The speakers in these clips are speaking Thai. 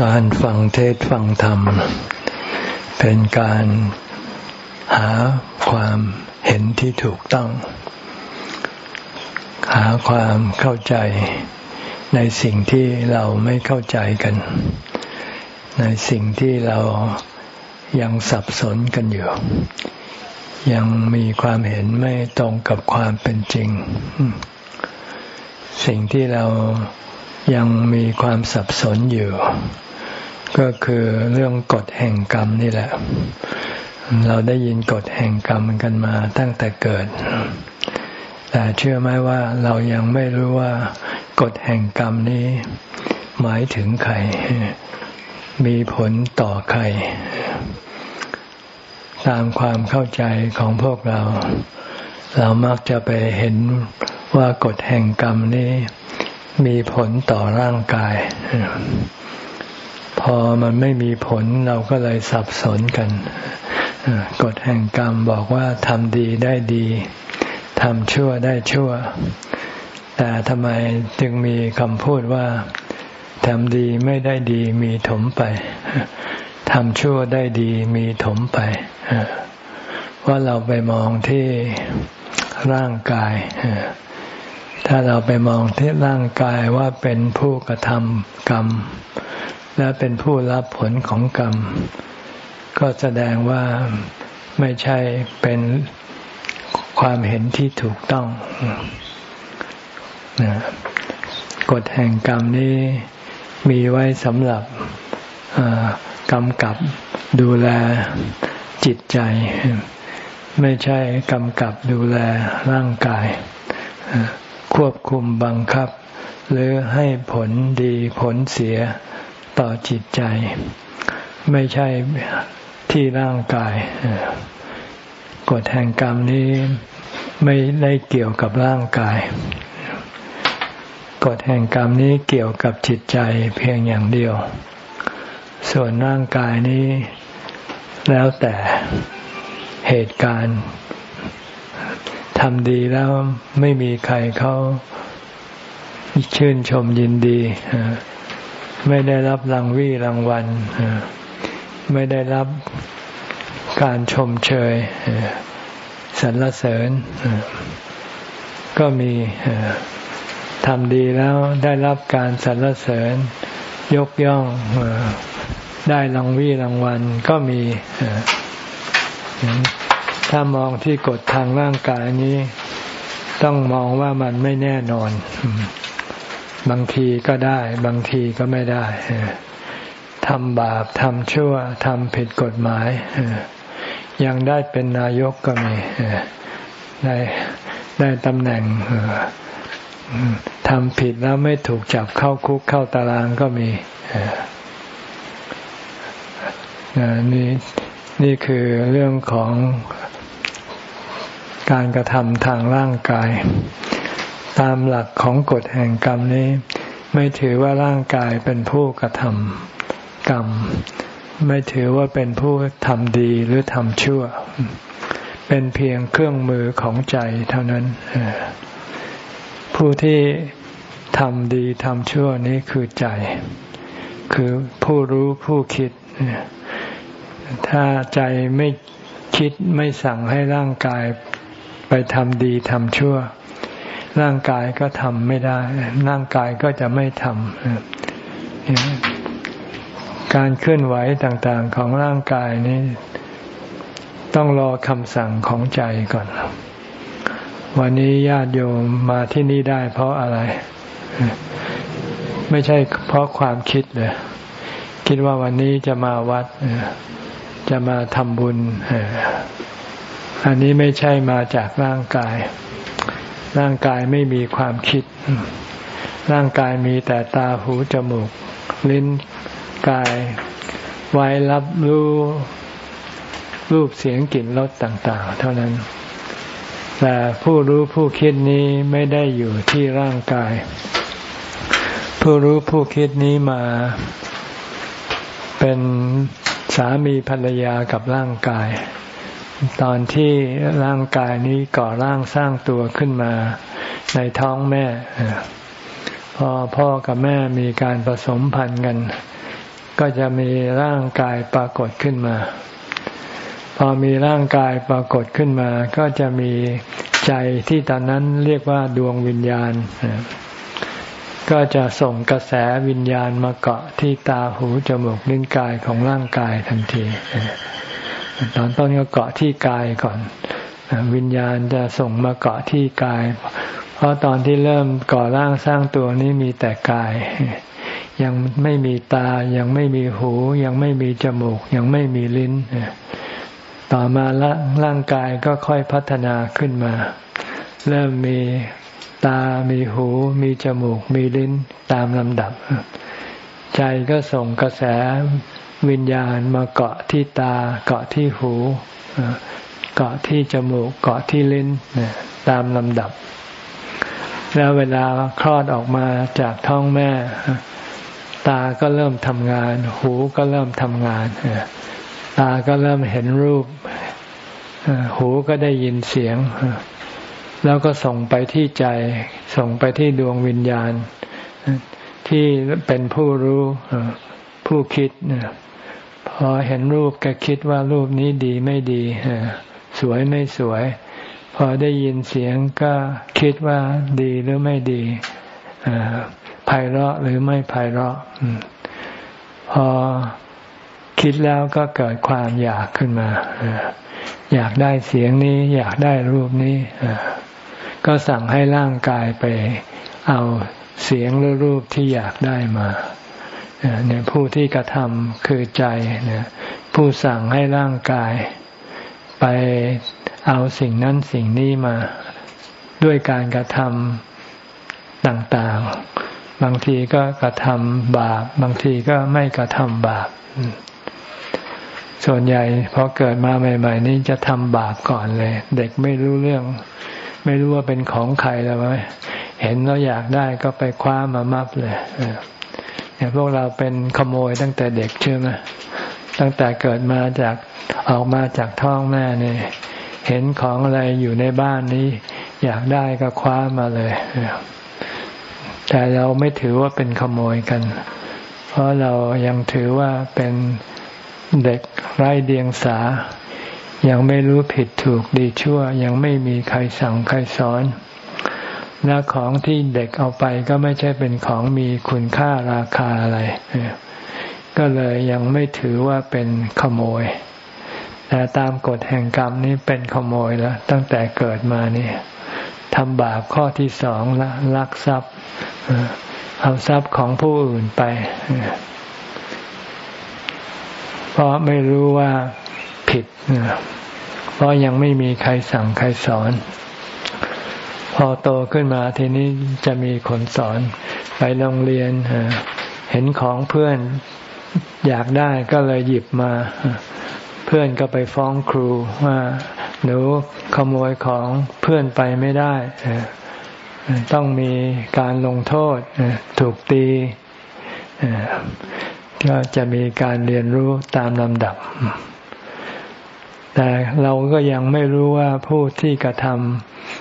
การฟังเทศฟังธรรม เป็นการหาความเห็นที่ถูกต้อง หาความเข้าใจในสิ่งที่เราไม่เข้าใจกัน ในสิ่งที่เรายังสับสนกันอยู่ ยังมีความเห็นไม่ตรงกับความเป็นจริง สิ่งที่เรา ยังมีความสับสนอยู่ ก็คือเรื่องกฎแห่งกรรมนี่แหละ เราได้ยินกฎแห่งกรรมกันมาตั้งแต่เกิด แต่เชื่อไหมว่าเรายังไม่รู้ว่ากฎแห่งกรรมนี้ หมายถึงใคร มีผลต่อใคร ตามความเข้าใจของพวกเรา เรามักจะไปเห็นว่ากฎแห่งกรรมนี้ มีผลต่อร่างกาย พอมันไม่มีผลเราก็เลยสับสนกันกฎแห่งกรรมบอกว่าทำดีได้ดีทำชั่วได้ชั่ว แต่ทำไมจึงมีคำพูดว่าทำดีไม่ได้ดีมีถมไปทำชั่วได้ดีมีถมไปว่าเราไปมองที่ร่างกาย ถ้าเราไปมองที่ร่างกายว่าเป็นผู้กระทำกรรม และเป็นผู้รับผลของกรรม ก็แสดงว่าไม่ใช่เป็นความเห็นที่ถูกต้องกฎแห่งกรรมนี้มีไว้สำหรับกำกับดูแลจิตใจ ไม่ใช่กำกับดูแลร่างกาย ควบคุมบังคับ หรือให้ผลดีผลเสียต่อจิตใจ ไม่ใช่ที่ร่างกาย กฎแห่งกรรมนี้ไม่ได้เกี่ยวกับร่างกาย กฎแห่งกรรมนี้เกี่ยวกับจิตใจเพียงอย่างเดียว ส่วนร่างกายนี้แล้วแต่เหตุการณ์ ทำดีแล้วไม่มีใครเขาชื่นชมยินดี ไม่ได้รับรางวี่รางวัลไม่ได้รับการชมเชยสรรเสริญ ก็มีทำดีแล้วได้รับการสรรเสริญ ยกย่องได้รางวี่รางวัลก็มี ถ้ามองที่กฎทางร่างกายนี้ ต้องมองว่ามันไม่แน่นอน บางทีก็ได้ บางทีก็ไม่ได้ทำบาปทำชั่วทำผิดกฎหมายยังได้เป็นนายกก็มีได้ได้ตำแหน่งทำผิดแล้วไม่ถูกจับเข้าคุกเข้าตารางก็มีนี่นี่คือเรื่องของ การกระทำทางร่างกาย ตามหลักของกฎแห่งกรรมนี้ ไม่ถือว่าร่างกายเป็นผู้กระทำกรรม ไม่ถือว่าเป็นผู้ทำดีหรือทำชั่ว เป็นเพียงเครื่องมือของใจเท่านั้น ผู้ที่ทำดีทำชั่วนี้คือใจ คือผู้รู้ผู้คิด ถ้าใจไม่คิดไม่สั่งให้ร่างกาย ไปทำดีทำชั่ว ร่างกายก็ทำไม่ได้ ร่างกายก็จะไม่ทำการเคลื่อนไหวต่างๆของร่างกายนี้ ต้องรอคำสั่งของใจก่อน วันนี้ญาติโยมมาที่นี่ได้เพราะอะไร ไม่ใช่เพราะความคิดเลยคิดว่าวันนี้จะมาวัดจะมาทำบุญ อันนี้ไม่ใช่มาจากร่างกาย ร่างกายไม่มีความคิด ร่างกายมีแต่ตาหูจมูก ลิ้นกาย ไว้รับรู้รูปเสียงกลิ่นรสต่าง ๆ เท่านั้น แต่ผู้รู้ผู้คิดนี้ไม่ได้อยู่ที่ร่างกาย ผู้รู้ผู้คิดนี้มาเป็นสามีภรรยากับร่างกาย ตอนที่ร่างกายนี้ก่อร่างสร้างตัวขึ้นมาในท้องแม่ พอพ่อกับแม่มีการผสมพันธุ์กัน ก็จะมีร่างกายปรากฏขึ้นมา พอมีร่างกายปรากฏขึ้นมา ก็จะมีใจที่ตอนนั้นเรียกว่าดวงวิญญาณ ก็จะส่งกระแสวิญญาณมาเกาะที่ตาหูจมูกลิ้นกายของร่างกายทันที ตอนต้นก็เกาะที่กายก่อน วิญญาณจะส่งมาเกาะที่กาย เพราะตอนที่เริ่มก่อร่างสร้างตัวนี้มีแต่กาย ยังไม่มีตายังไม่มีหู ยังไม่มีจมูก ยังไม่มีลิ้น ต่อมาร่างกายก็ค่อยพัฒนาขึ้นมา เริ่มมีตา มีหู มีจมูก มีลิ้นตามลำดับ ใจก็ส่งกระแส วิญญาณมาเกาะที่ตา เกาะที่หูเกาะที่จมูก เกาะที่ลิ้นตามลำดับ แล้วเวลาคลอดออกมาจากท้องแม่ ตาก็เริ่มทำงาน หูก็เริ่มทำงาน ตาก็เริ่มเห็นรูป หูก็ได้ยินเสียง แล้วก็ส่งไปที่ใจ ส่งไปที่ดวงวิญญาณ ที่เป็นผู้รู้ผู้คิด พอเห็นรูปก็คิดว่ารูปนี้ดีไม่ดีสวยไม่สวย พอได้ยินเสียงก็คิดว่าดีหรือไม่ดีไพเราะหรือไม่ไพเราะพอคิดแล้วก็เกิดความอยากขึ้นมาอยากได้เสียงนี้ อยากได้รูปนี้ก็สั่งให้ร่างกายไป เอาเสียงหรือรูปที่อยากได้มา เนี่ยผู้ที่กระทำคือใจเนี่ยผู้สั่งให้ร่างกาย ไปเอาสิ่งนั้นสิ่งนี้มาด้วยการกระทำต่างๆ บางทีก็กระทำบาป บางทีก็ไม่กระทำบาป ส่วนใหญ่พอเกิดมาใหม่ ๆ นี่จะทำบาปก่อนเลย เด็กไม่รู้เรื่อง ไม่รู้ว่าเป็นของใครแล้วไหมเห็นแล้วอยากได้ก็ไปคว้ามามับเลย พวกเราเป็นขโมยตั้งแต่เด็กเชื่อไหมตั้งแต่เกิดมาจากออกมาจากท้องแม่เนี่ยเห็นของอะไรอยู่ในบ้านนี้ อยากได้ก็คว้ามาเลย แต่เราไม่ถือว่าเป็นขโมยกัน เพราะเรายังถือว่าเป็นเด็กไร้เดียงสา ยังไม่รู้ผิดถูกดีชั่ว ยังไม่มีใครสั่งใครสอน และของที่เด็กเอาไปก็ไม่ใช่เป็นของมีคุณค่าราคาอะไร ก็เลยยังไม่ถือว่าเป็นขโมย แต่ตามกฎแห่งกรรมนี่เป็นขโมยแล้ว ตั้งแต่เกิดมานี่ทำบาปข้อที่สองละลักทรัพย์เอาทรัพย์ของผู้อื่นไปเพราะไม่รู้ว่าผิดเพราะยังไม่มีใครสั่งใครสอน อโตขึ้นมาทีนี้จะมีคนสอนไปโรงเรียนเห็นของเพื่อนอยากได้ก็เลยหยิบมา เพื่อนก็ไปฟ้องครูว่าหนูขโมยของเพื่อนไปไม่ได้ต้องมีการลงโทษถูกตีก็จะมีการเรียนรู้ตามลำดับ แต่เราก็ยังไม่รู้ว่าผู้ที่กระทำ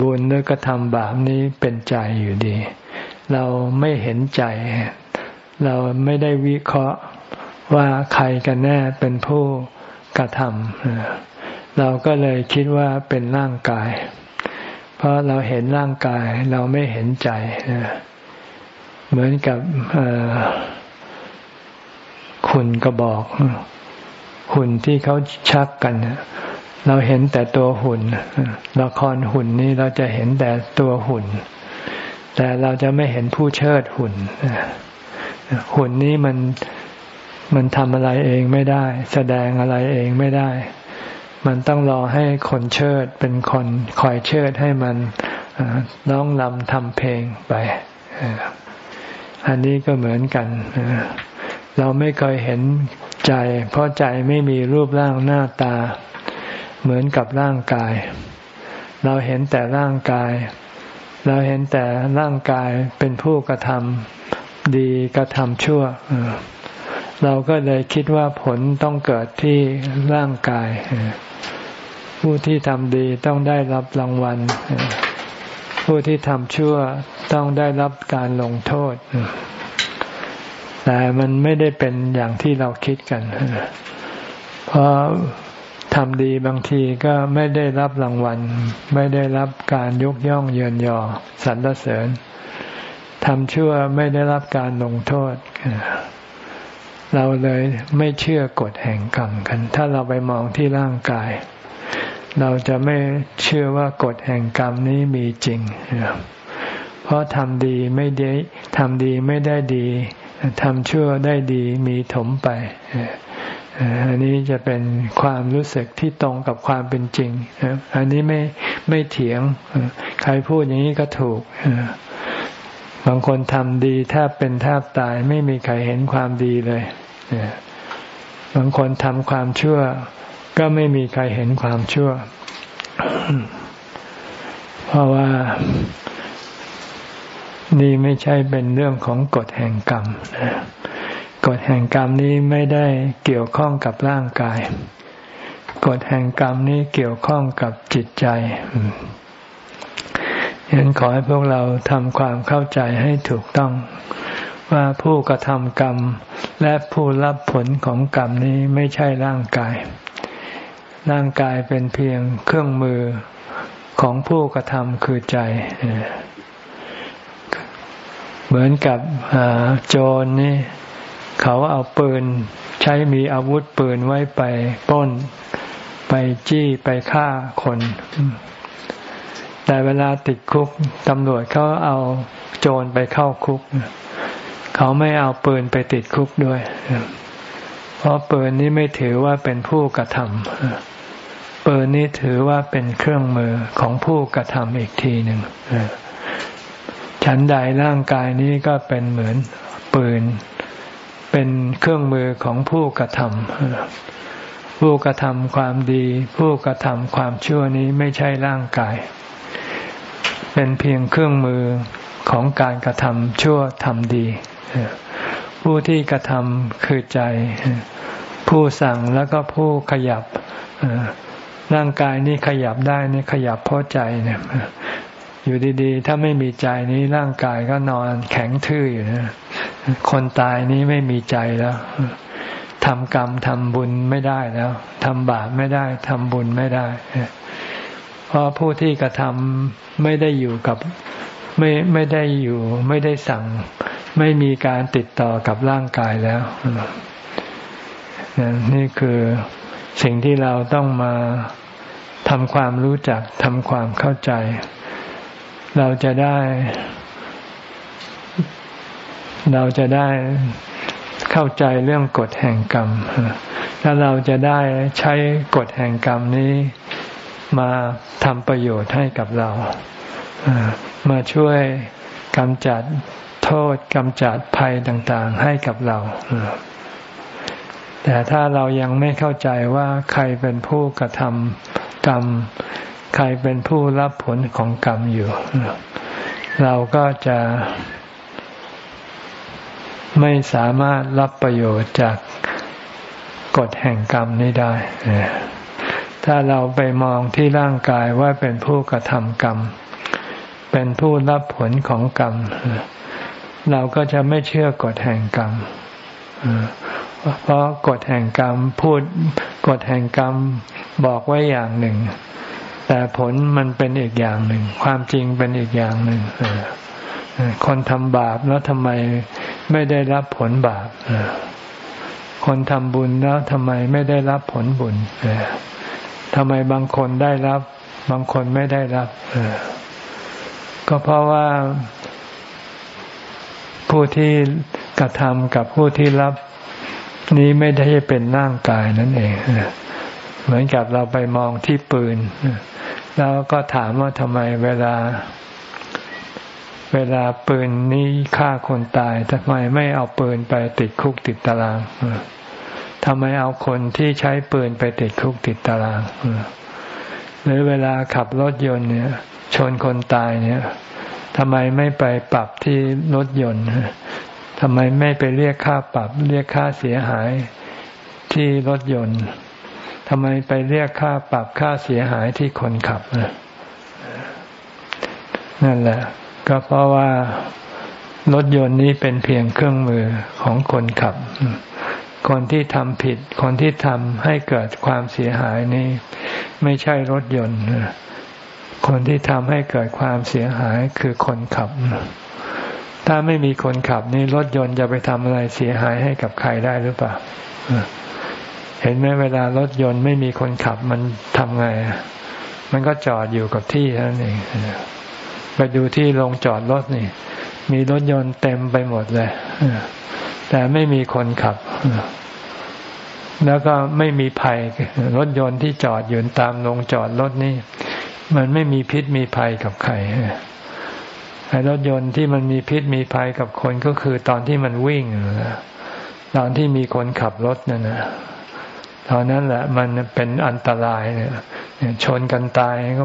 บุญหรือกระทำบาปนี้เป็นใจอยู่ดี เราไม่เห็นใจ เราไม่ได้วิเคราะห์ว่าใครกันแน่เป็นผู้กระทำเราก็เลยคิดว่าเป็นร่างกาย เพราะเราเห็นร่างกาย เราไม่เห็นใจ เหมือนกับหุ่นกระบอกหุ่นที่เขาชักกัน เราเห็นแต่ตัวหุ่นละครหุ่นนี้เราจะเห็นแต่ตัวหุ่น แต่เราจะไม่เห็นผู้เชิดหุ่นหุ่นนี้มันมันทำอะไรเองไม่ได้ แสดงอะไรเองไม่ได้ มันต้องรอให้คนเชิดเป็นคนคอยเชิดให้มันร้องลำทำเพลงไปอันนี้ก็เหมือนกัน เราไม่เคยเห็นใจ เพราะใจไม่มีรูปร่างหน้าตา เหมือนกับร่างกาย เราเห็นแต่ร่างกาย เราเห็นแต่ร่างกายเป็นผู้กระทำดีกระทำชั่ว เราก็เลยคิดว่าผลต้องเกิดที่ร่างกาย ผู้ที่ทำดีต้องได้รับรางวัล ผู้ที่ทำชั่วต้องได้รับการลงโทษแต่มันไม่ได้เป็นอย่างที่เราคิดกัน เพราะ ทำดีบางทีก็ไม่ได้รับรางวัล ไม่ได้รับการยกย่องเยินยอสรรเสริญทำชั่วไม่ได้รับการลงโทษ เราเลยไม่เชื่อกฎแห่งกรรมกัน ถ้าเราไปมองที่ร่างกาย เราจะไม่เชื่อว่ากฎแห่งกรรมนี้มีจริง เพราะทำดีไม่ได้ทำดีไม่ได้ดีทำชั่วได้ดีมีถมไป อันนี้จะเป็นความรู้สึกที่ตรงกับความเป็นจริง อันนี้ไม่ไม่เถียง ใครพูดอย่างนี้ก็ถูก บางคนทำดีแทบเป็นแทบตาย ไม่มีใครเห็นความดีเลย บางคนทำความชั่ว ก็ไม่มีใครเห็นความชั่ว เพราะว่านี่ไม่ใช่เป็นเรื่องของกฎแห่งกรรม กฎแห่งกรรมนี้ไม่ได้เกี่ยวข้องกับร่างกาย กฎแห่งกรรมนี้เกี่ยวข้องกับจิตใจฉะนั้นขอให้พวกเราทำความเข้าใจให้ถูกต้อง ว่าผู้กระทำกรรม และผู้รับผลของกรรมนี้ไม่ใช่ร่างกาย ร่างกายเป็นเพียงเครื่องมือของผู้กระทำคือใจ เหมือนกับโจรนี่ เขาเอาปืนใช้มีอาวุธปืนไว้ไปป้น ไปจี้ไปฆ่าคน แต่เวลาติดคุกตำรวจเขาเอาโจรไปเข้าคุก เขาไม่เอาปืนไปติดคุกด้วย เพราะปืนนี้ไม่ถือว่าเป็นผู้กระทำปืนนี้ถือว่าเป็นเครื่องมือของผู้กระทำอีกทีหนึ่งฉันใดร่างกายนี้ก็เป็นเหมือนปืน เป็นเครื่องมือของผู้กระทำผู้กระทำความดี ผู้กระทำความชั่วนี้ไม่ใช่ร่างกาย เป็นเพียงเครื่องมือของการกระทำชั่วทำดี ผู้ที่กระทำคือใจ ผู้สั่งแล้วก็ผู้ขยับร่างกายนี้ขยับได้นี่ขยับเพราะใจเนี่ยอยู่ดีๆ ถ้าไม่มีใจนี้ร่างกายก็นอนแข็งทื่ออยู่นะ คนตายนี้ไม่มีใจแล้วทำกรรมทำบุญไม่ได้แล้วทำบาปไม่ได้ทำบุญไม่ได้ เพราะผู้ที่กระทำไม่ได้อยู่กับไม่ไม่ได้อยู่ ไม่ได้สั่ง ไม่มีการติดต่อกับร่างกายแล้ว นี่คือสิ่งที่เราต้องมาทำความรู้จักทำความเข้าใจ เราจะได้ เราจะได้เข้าใจเรื่องกฎแห่งกรรม แล้วเราจะได้ใช้กฎแห่งกรรมนี้มาทำประโยชน์ให้กับเรา มาช่วยกำจัดโทษกำจัดภัยต่างๆให้กับเรา แต่ถ้าเรายังไม่เข้าใจว่าใครเป็นผู้กระทำกรรม ใครเป็นผู้รับผลของกรรมอยู่ เราก็จะ ไม่สามารถรับประโยชน์จากกฎแห่งกรรมนี้ได้ ถ้าเราไปมองที่ร่างกายว่าเป็นผู้กระทำกรรม เป็นผู้รับผลของกรรม เราก็จะไม่เชื่อกฎแห่งกรรม เพราะกฎแห่งกรรมพูดกฎแห่งกรรมบอกไว้อย่างหนึ่ง แต่ผลมันเป็นอีกอย่างหนึ่ง ความจริงเป็นอีกอย่างหนึ่งคนทำบาปแล้วทำไม ไม่ได้รับผลบาปคนทำบุญแล้วทำไมไม่ได้รับผลบุญทำไมบางคนได้รับ บางคนไม่ได้รับก็เพราะว่าผู้ที่กระทำกับผู้ที่รับนี้ไม่ได้เป็นร่างกายนั่นเองเหมือนกับเราไปมองที่ปืน แล้วก็ถามว่าทำไมเวลา เวลาปืนนี้ฆ่าคนตายทำไมไม่เอาปืนไปติดคุกติดตารางทำไมเอาคนที่ใช้ปืนไปติดคุกติดตารางหรือเวลาขับรถยนต์เนี่ย ชนคนตายเนี่ยทำไมไม่ไปปรับที่รถยนต์ทำไมไม่ไปเรียกค่าปรับ เรียกค่าเสียหายที่รถยนต์ทำไมไปเรียกค่าปรับค่าเสียหายที่คนขับนั่นแหละ ก็เพราะว่ารถยนต์นี้เป็นเพียงเครื่องมือของคนขับ คนที่ทำผิด คนที่ทำให้เกิดความเสียหายนี้ ไม่ใช่รถยนต์ คนที่ทำให้เกิดความเสียหายคือคนขับ ถ้าไม่มีคนขับนี่รถยนต์จะไปทำอะไรเสียหายให้กับใครได้หรือเปล่า เห็นไหมเวลารถยนต์ไม่มีคนขับมันทำไง มันก็จอดอยู่กับที่เท่านั้นเอง ไปดูที่ลงจอดรถนี่ มีรถยนต์เต็มไปหมดเลยแต่ไม่มีคนขับ แล้วก็ไม่มีภัยรถยนต์ที่จอดอยู่ตามลงจอดรถนี่ มันไม่มีพิษมีภัยกับใครไอ้รถยนต์ที่มันมีพิษมีภัยกับคนก็คือตอนที่มันวิ่งตอนที่มีคนขับรถนั่นนะ ตอนนั้นแหละมันเป็นอันตรายเนี่ยชนกันตายก็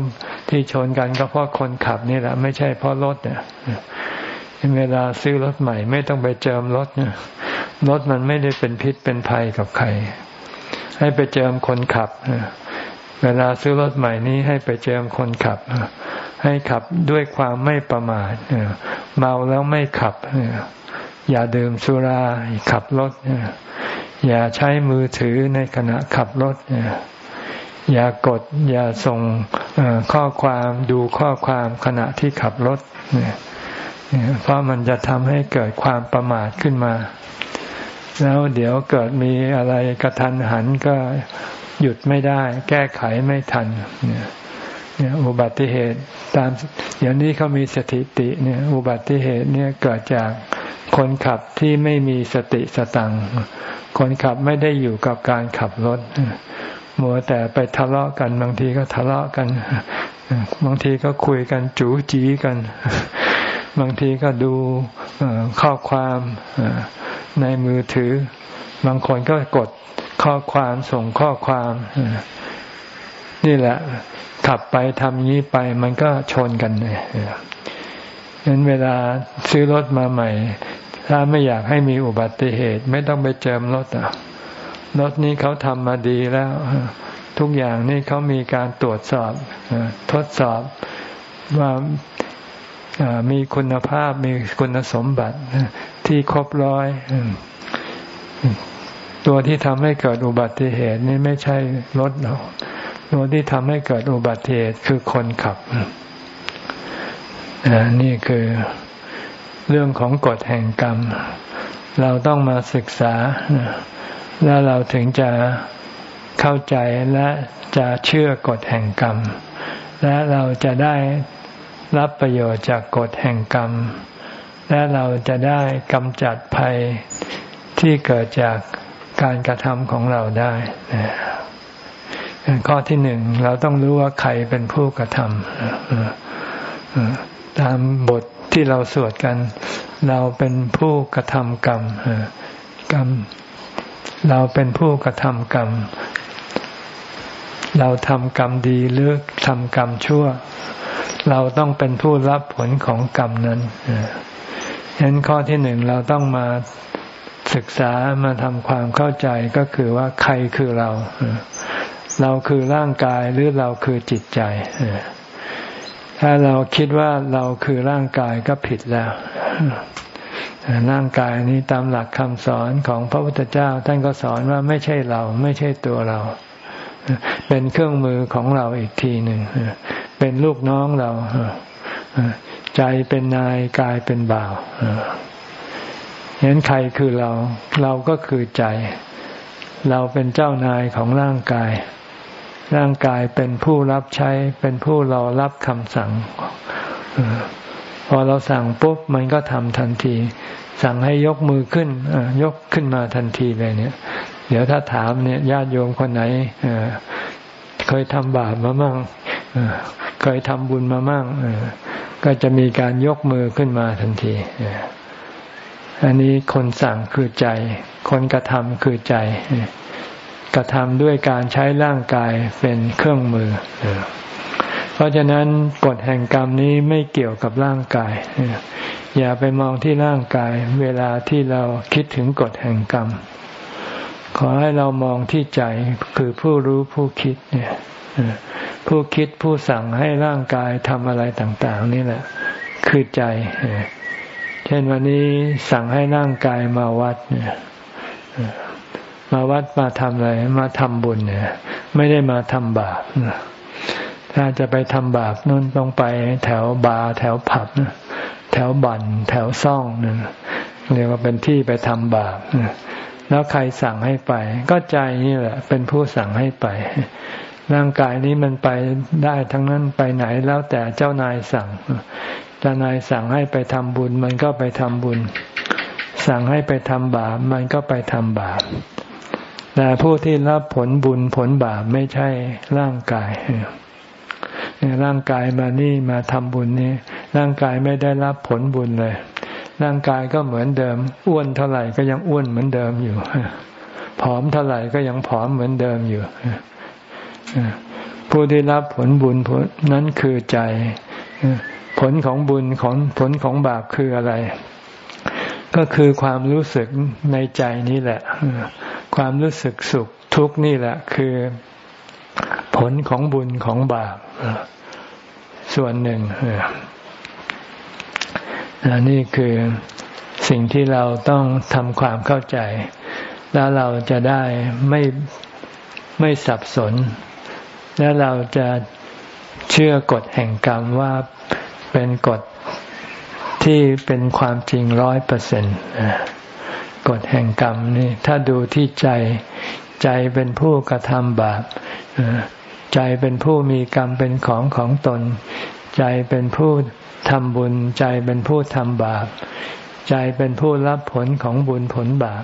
ที่ชนกันก็เพราะคนขับนี่แหละ ไม่ใช่เพราะรถเนี่ยเวลาซื้อรถใหม่ ไม่ต้องไปเจิมรถเนี่ยรถมันไม่ได้เป็นพิษเป็นภัยกับใคร ให้ไปเจิมคนขับเวลาซื้อรถใหม่นี้ให้ไปเจิมคนขับ ให้ขับด้วยความไม่ประมาทเมาแล้วไม่ขับอย่าดื่มสุราขับรถ อย่าใช้มือถือในขณะขับรถ อย่ากด อย่าส่งข้อความดูข้อความขณะที่ขับรถ เพราะมันจะทำให้เกิดความประมาทขึ้นมา แล้วเดี๋ยวเกิดมีอะไรกระทันหันก็หยุดไม่ได้ แก้ไขไม่ทันเนี่ย อุบัติเหตุตามอย่างนี้เขามีสถิติเนี่ยอุบัติเหตุเนี่ยเกิดจากคนขับที่ไม่มีสติสตังคนขับไม่ได้อยู่กับการขับรถมัวแต่ไปทะเลาะกันบางทีก็ทะเลาะกันบางทีก็คุยกันจู๋จีกัน บางทีก็ดูข้อความในมือถือ บางคนก็กดข้อความส่งข้อความ นี่แหละ ขับไปทำนี้ไปมันก็ชนกันเลยฉะนั้นเวลาซื้อรถมาใหม่ ถ้าไม่อยากให้มีอุบัติเหตุ ไม่ต้องไปเจิมรถอะรถนี้เขาทำมาดีแล้ว ทุกอย่างนี่เขามีการตรวจสอบทดสอบว่ามีคุณภาพมีคุณสมบัติที่ครบร้อย ตัวที่ทำให้เกิดอุบัติเหตุนี่ไม่ใช่รถหรอก ตัวที่ทำให้เกิดอุบัติเหตุคือคนขับนี่คือเรื่องของกฎแห่งกรรม เราต้องมาศึกษา แล้วเราถึงจะเข้าใจและจะเชื่อกฎแห่งกรรม และเราจะได้รับประโยชน์จากกฎแห่งกรรม และเราจะได้กำจัดภัยที่เกิดจากการกระทำของเราได้ ข้อที่หนึ่งเราต้องรู้ว่าใครเป็นผู้กระทำตามบทที่เราสวดกัน เราเป็นผู้กระทำกรรมกรรม เราเป็นผู้กระทำกรรม เราทำกรรมดีหรือทำกรรมชั่ว เราต้องเป็นผู้รับผลของกรรมนั้นฉะนั้นข้อที่หนึ่งเราต้องมาศึกษามาทำความเข้าใจก็คือว่าใครคือเราเเราคือร่างกายหรือเราคือจิตใจ ถ้าเราคิดว่าเราคือร่างกายก็ผิดแล้ว ร่างกายนี้ตามหลักคำสอนของพระพุทธเจ้า ท่านก็สอนว่าไม่ใช่เรา ไม่ใช่ตัวเรา เป็นเครื่องมือของเราอีกทีหนึ่ง เป็นลูกน้องเรา ใจเป็นนายกายเป็นบ่าวเห็นใครคือเรา เราก็คือใจ เราเป็นเจ้านายของร่างกาย ร่างกายเป็นผู้รับใช้ เป็นผู้เรารับคำสั่ง พอเราสั่งปุ๊บมันก็ทำทันที สั่งให้ยกมือขึ้นยกขึ้นมาทันทีเลยเนี่ย เดี๋ยวถ้าถามเนี่ยญาติโยมคนไหนเคยทำบาปมามั่งเคยทำบุญมามั่งก็จะมีการยกมือขึ้นมาทันทีอันนี้คนสั่งคือใจ คนกระทำคือใจ กระทำด้วยการใช้ร่างกายเป็นเครื่องมือ เพราะฉะนั้นกฎแห่งกรรมนี้ไม่เกี่ยวกับร่างกาย อย่าไปมองที่ร่างกาย เวลาที่เราคิดถึงกฎแห่งกรรม ขอให้เรามองที่ใจคือผู้รู้ผู้คิดเนี่ยผู้คิดผู้สั่งให้ร่างกายทำอะไรต่าง ๆ นี่แหละ คือใจ เช่นวันนี้สั่งให้ร่างกายมาวัดเนี่ย มาวัดมาทำอะไร มาทำบุญเนี่ย ไม่ได้มาทำบาปถ้าจะไปทำบาปนู่นต้องไปแถวบาร์แถวผับแถวบันแถวซ่องนี่เรียกว่าเป็นที่ไปทำบาปแล้วใครสั่งให้ไป ก็ใจนี่แหละ เป็นผู้สั่งให้ไป ร่างกายนี้มันไปได้ทั้งนั้นไปไหนแล้วแต่เจ้านายสั่งเจ้านายสั่งให้ไปทำบุญ มันก็ไปทำบุญ สั่งให้ไปทำบาปมันก็ไปทำบาป แต่ผู้ที่รับผลบุญผลบาปไม่ใช่ร่างกายร่างกายมานี่มาทำบุญนี่ร่างกายไม่ได้รับผลบุญเลย ร่างกายก็เหมือนเดิม อ้วนเท่าไหร่ก็ยังอ้วนเหมือนเดิมอยู่ผอมเท่าไหร่ก็ยังผอมเหมือนเดิมอยู่ผู้ที่รับผลบุญผลนั้นคือใจ ผลของบุญของผลของบาปคืออะไร ก็คือความรู้สึกในใจนี่แหละ ความรู้สึกสุขทุกนี่แหละคือผลของบุญของบาปส่วนหนึ่งนี่คือสิ่งที่เราต้องทำความเข้าใจ แล้วเราจะได้ไม่ไม่สับสน และเราจะเชื่อกฎแห่งกรรมว่าเป็นกฎที่เป็นความจริงร้อยเปอร์เซ็นต์ กฎแห่งกรรมนี่ถ้าดูที่ใจใจเป็นผู้กระทำบาปใจเป็นผู้มีกรรมเป็นของของตน ใจเป็นผู้ทำบุญ ใจเป็นผู้ทำบาป ใจเป็นผู้รับผลของบุญผลบาป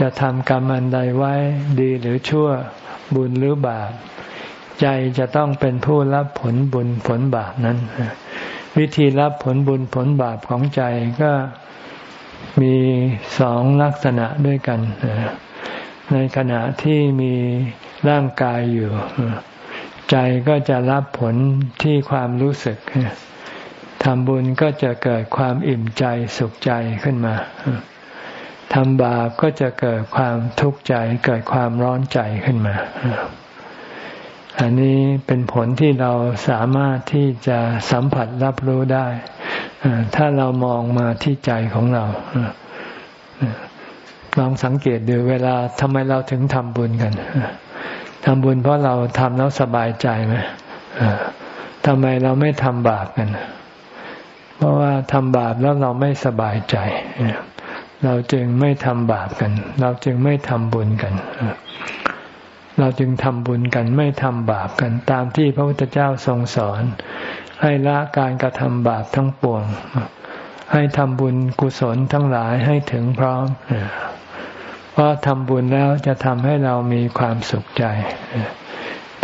จะทำกรรมอันใดไว้ดีหรือชั่วบุญหรือบาป ใจจะต้องเป็นผู้รับผลบุญผลบาปนั้น วิธีรับผลบุญผลบาปของใจก็ มีสองลักษณะด้วยกัน ในขณะที่มีร่างกายอยู่ ใจก็จะรับผลที่ความรู้สึกทำบุญก็จะเกิดความอิ่มใจสุขใจขึ้นมาทำบาปก็จะเกิดความทุกข์ใจ เกิดความร้อนใจขึ้นมา อันนี้เป็นผลที่เราสามารถที่จะสัมผัสรับรู้ได้ ถ้าเรามองมาที่ใจของเราลองสังเกตดูเวลาทำไมเราถึงทำบุญกันทำบุญเพราะเราทำแล้วสบายใจไหมทำไมเราไม่ทำบาปกัน เพราะว่าทำบาปแล้วเราไม่สบายใจ เราจึงไม่ทำบาปกัน เราจึงไม่ทำบุญกัน เราจึงทำบุญกันไม่ทำบาปกัน ตามที่พระพุทธเจ้าทรงสอน ให้ละการกระทำบาปทั้งปวง ให้ทำบุญกุศลทั้งหลายให้ถึงพร้อม เพราะทำบุญแล้วจะทำให้เรามีความสุขใจ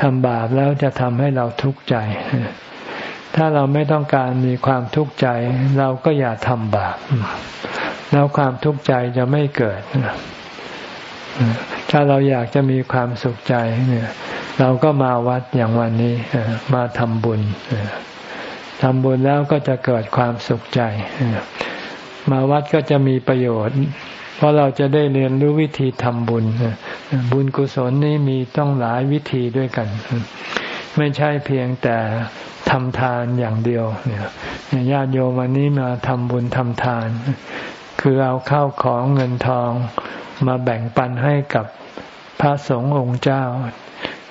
ทำบาปแล้วจะทำให้เราทุกข์ใจ ถ้าเราไม่ต้องการมีความทุกข์ใจ เราก็อย่าทำบาป แล้วความทุกข์ใจจะไม่เกิด ถ้าเราอยากจะมีความสุขใจเนี่ย เราก็มาวัดอย่างวันนี้มาทำบุญ ทำบุญแล้วก็จะเกิดความสุขใจ มาวัดก็จะมีประโยชน์ เพราะเราจะได้เรียนรู้วิธีทำบุญ บุญกุศลนี้มีต้องหลายวิธีด้วยกัน ไม่ใช่เพียงแต่ทำทานอย่างเดียวเนี่ยญาติโยมวันนี้มาทำบุญทำทาน คือเอาเข้าวของเงินทองมาแบ่งปันให้กับพระสงฆ์องค์เจ้า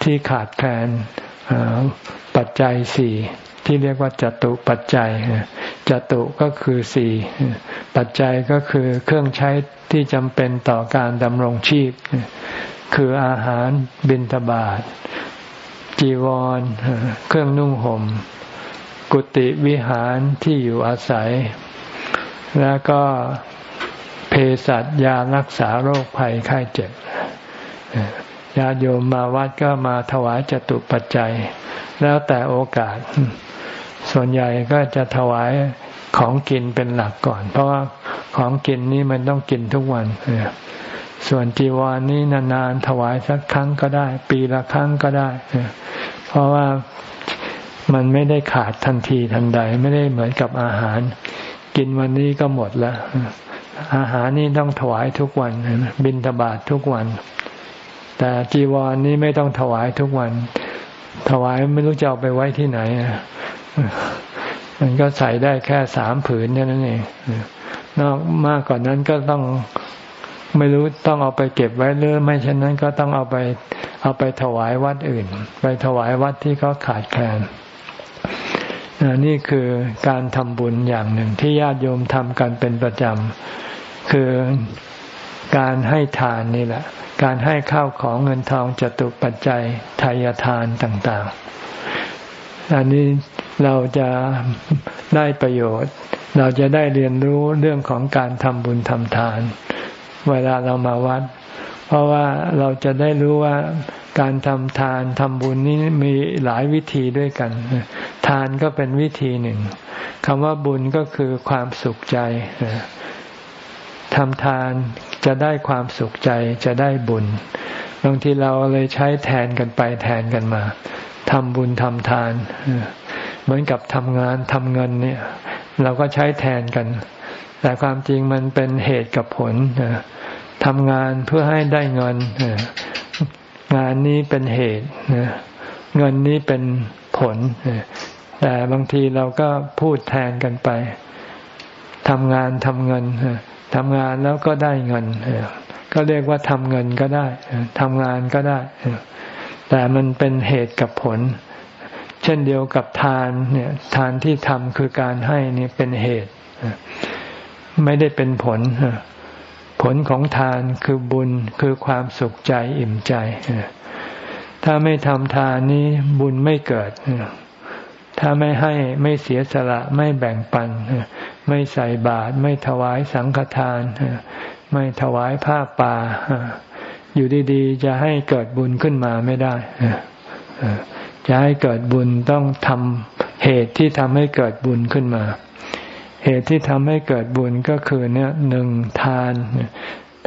ที่ขาดแคลน ปัจจัยสี่ที่เรียกว่าจตุปัจจัยจตุก็คือสี่ปัจจัยก็คือเครื่องใช้ที่จำเป็นต่อการดำรงชีพ คืออาหารบิณฑบาต จีวร เครื่องนุ่งหม่ม กุฏิวิหารที่อยู่อาศัย แล้วก็เภสัชยารักษาโรคภัยไข้เจ็บ ญาติโยมมาวัดก็มาถวายจตุปัจจัย แล้วแต่โอกาส ส่วนใหญ่ก็จะถวายของกินเป็นหลักก่อน เพราะว่าของกินนี้มันต้องกินทุกวันส่วนจีวรนนี้นานๆถวายสักครั้งก็ได้ ปีละครั้งก็ได้ เพราะว่ามันไม่ได้ขาดทันทีทันใด ไม่ได้เหมือนกับอาหาร กินวันนี้ก็หมดล้วอาหารนี่ต้องถวายทุกวันบินทบาททุกวัน แต่จีวรนนี้ไม่ต้องถวายทุกวัน ถวายไม่รู้จะเอาไปไว้ที่ไหนมันก็ใส่ได้แค่สามผืนเท่านั้นเองนอกมากกว่านั้นก็ต้องไม่รู้ต้องเอาไปเก็บไว้หรือไม่เช่นนั้นก็ต้องเอาไปเอาไปถวายวัดอื่น ไปถวายวัดที่เขาขาดแคลนนี่คือการทำบุญอย่างหนึ่งที่ญาติโยมทำกันเป็นประจำคือการให้ทานนี่แหละ การให้ข้าวของเงินทองจตุปัจจัยทายทานต่างๆ อันนี้เราจะได้ประโยชน์ เราจะได้เรียนรู้เรื่องของการทำบุญทำทาน เวลาเรามาวัด เพราะว่าเราจะได้รู้ว่าการทำทานทำบุญนี้มีหลายวิธีด้วยกัน ทานก็เป็นวิธีหนึ่งคำว่าบุญก็คือความสุขใจทำทาน จะได้ความสุขใจจะได้บุญบางทีเราเลยใช้แทนกันไปแทนกันมาทำบุญทำทาน เหมือนกับทำงานทำเงินเนี่ย เราก็ใช้แทนกัน แต่ความจริงมันเป็นเหตุกับผลทำงานเพื่อให้ได้เงินงานนี้เป็นเหตุเงินนี้เป็นผลแต่บางทีเราก็พูดแทนกันไปทำงานทำเงิน ทำงานแล้วก็ได้เงิน ก็เรียกว่าทำเงินก็ได้ทำงานก็ได้ แต่มันเป็นเหตุกับผล เช่นเดียวกับทานเนี่ยทานที่ทำคือการให้นี่เป็นเหตุ ไม่ได้เป็นผล ผลของทานคือบุญคือความสุขใจอิ่มใจ ถ้าไม่ทำทานนี้บุญไม่เกิด ถ้าไม่ให้ไม่เสียสละไม่แบ่งปัน ไม่ใส่บาตรไม่ถวายสังฆทาน ไม่ถวายผ้าป่า อยู่ดีๆ จะให้เกิดบุญขึ้นมาไม่ได้ จะให้เกิดบุญต้องทำเหตุที่ทำให้เกิดบุญขึ้นมา เหตุที่ทำให้เกิดบุญก็คือเนี่ยหนึ่งทาน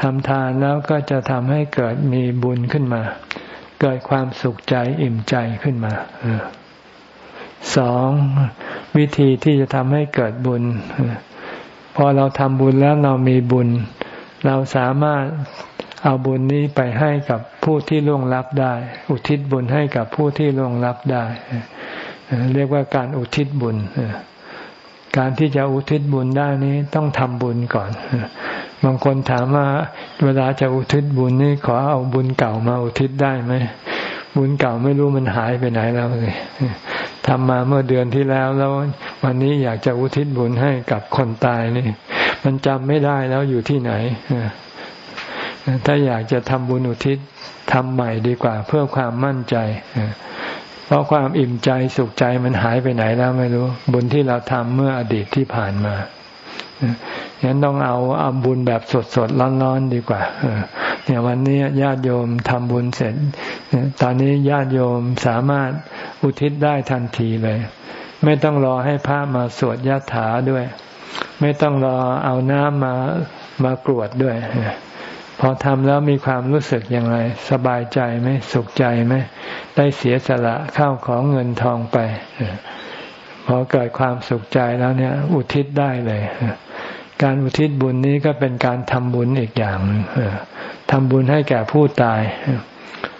ทำทานแล้วก็จะทำให้เกิดมีบุญขึ้นมา เกิดความสุขใจอิ่มใจขึ้นมา สองวิธีที่จะทำให้เกิดบุญ พอเราทำบุญแล้วเรามีบุญ เราสามารถเอาบุญนี้ไปให้กับผู้ที่ล่วงลับได้ อุทิศบุญให้กับผู้ที่ล่วงลับได้ เรียกว่าการอุทิศบุญ การที่จะอุทิศบุญได้นี้ต้องทำบุญก่อน บางคนถามว่า เวลาจะอุทิศบุญนี่ขอเอาบุญเก่ามาอุทิศได้ไหม บุญเก่าไม่รู้มันหายไปไหนแล้วเลยทำมาเมื่อเดือนที่แล้วแล้ววันนี้อยากจะอุทิศบุญให้กับคนตายนี่ มันจำไม่ได้แล้วอยู่ที่ไหนถ้าอยากจะทำบุญอุทิศทำใหม่ดีกว่า เพื่อความมั่นใจเพราะความอิ่มใจสุขใจมันหายไปไหนแล้วไม่รู้ บุญที่เราทำเมื่ออดีตที่ผ่านมา ฉะนั้นต้องเอาเอาบุญแบบสดสดร้อนๆดีกว่าเนี่ยวันนี้ญาติโยมทำบุญเสร็จตอนนี้ญาติโยมสามารถอุทิศได้ทันทีเลย ไม่ต้องรอให้พระมาสวดยาถาด้วย ไม่ต้องรอเอาน้ำมามากรวดด้วยพอทำแล้วมีความรู้สึกอย่างไร สบายใจไหมสุขใจไหมได้เสียสละเข้าของเงินทองไปพอเกิดความสุขใจแล้วเนี่ย อุทิศได้เลย การอุทิศบุญนี้ก็เป็นการทำบุญอีกอย่างหนึ่งทำบุญให้แก่ผู้ตาย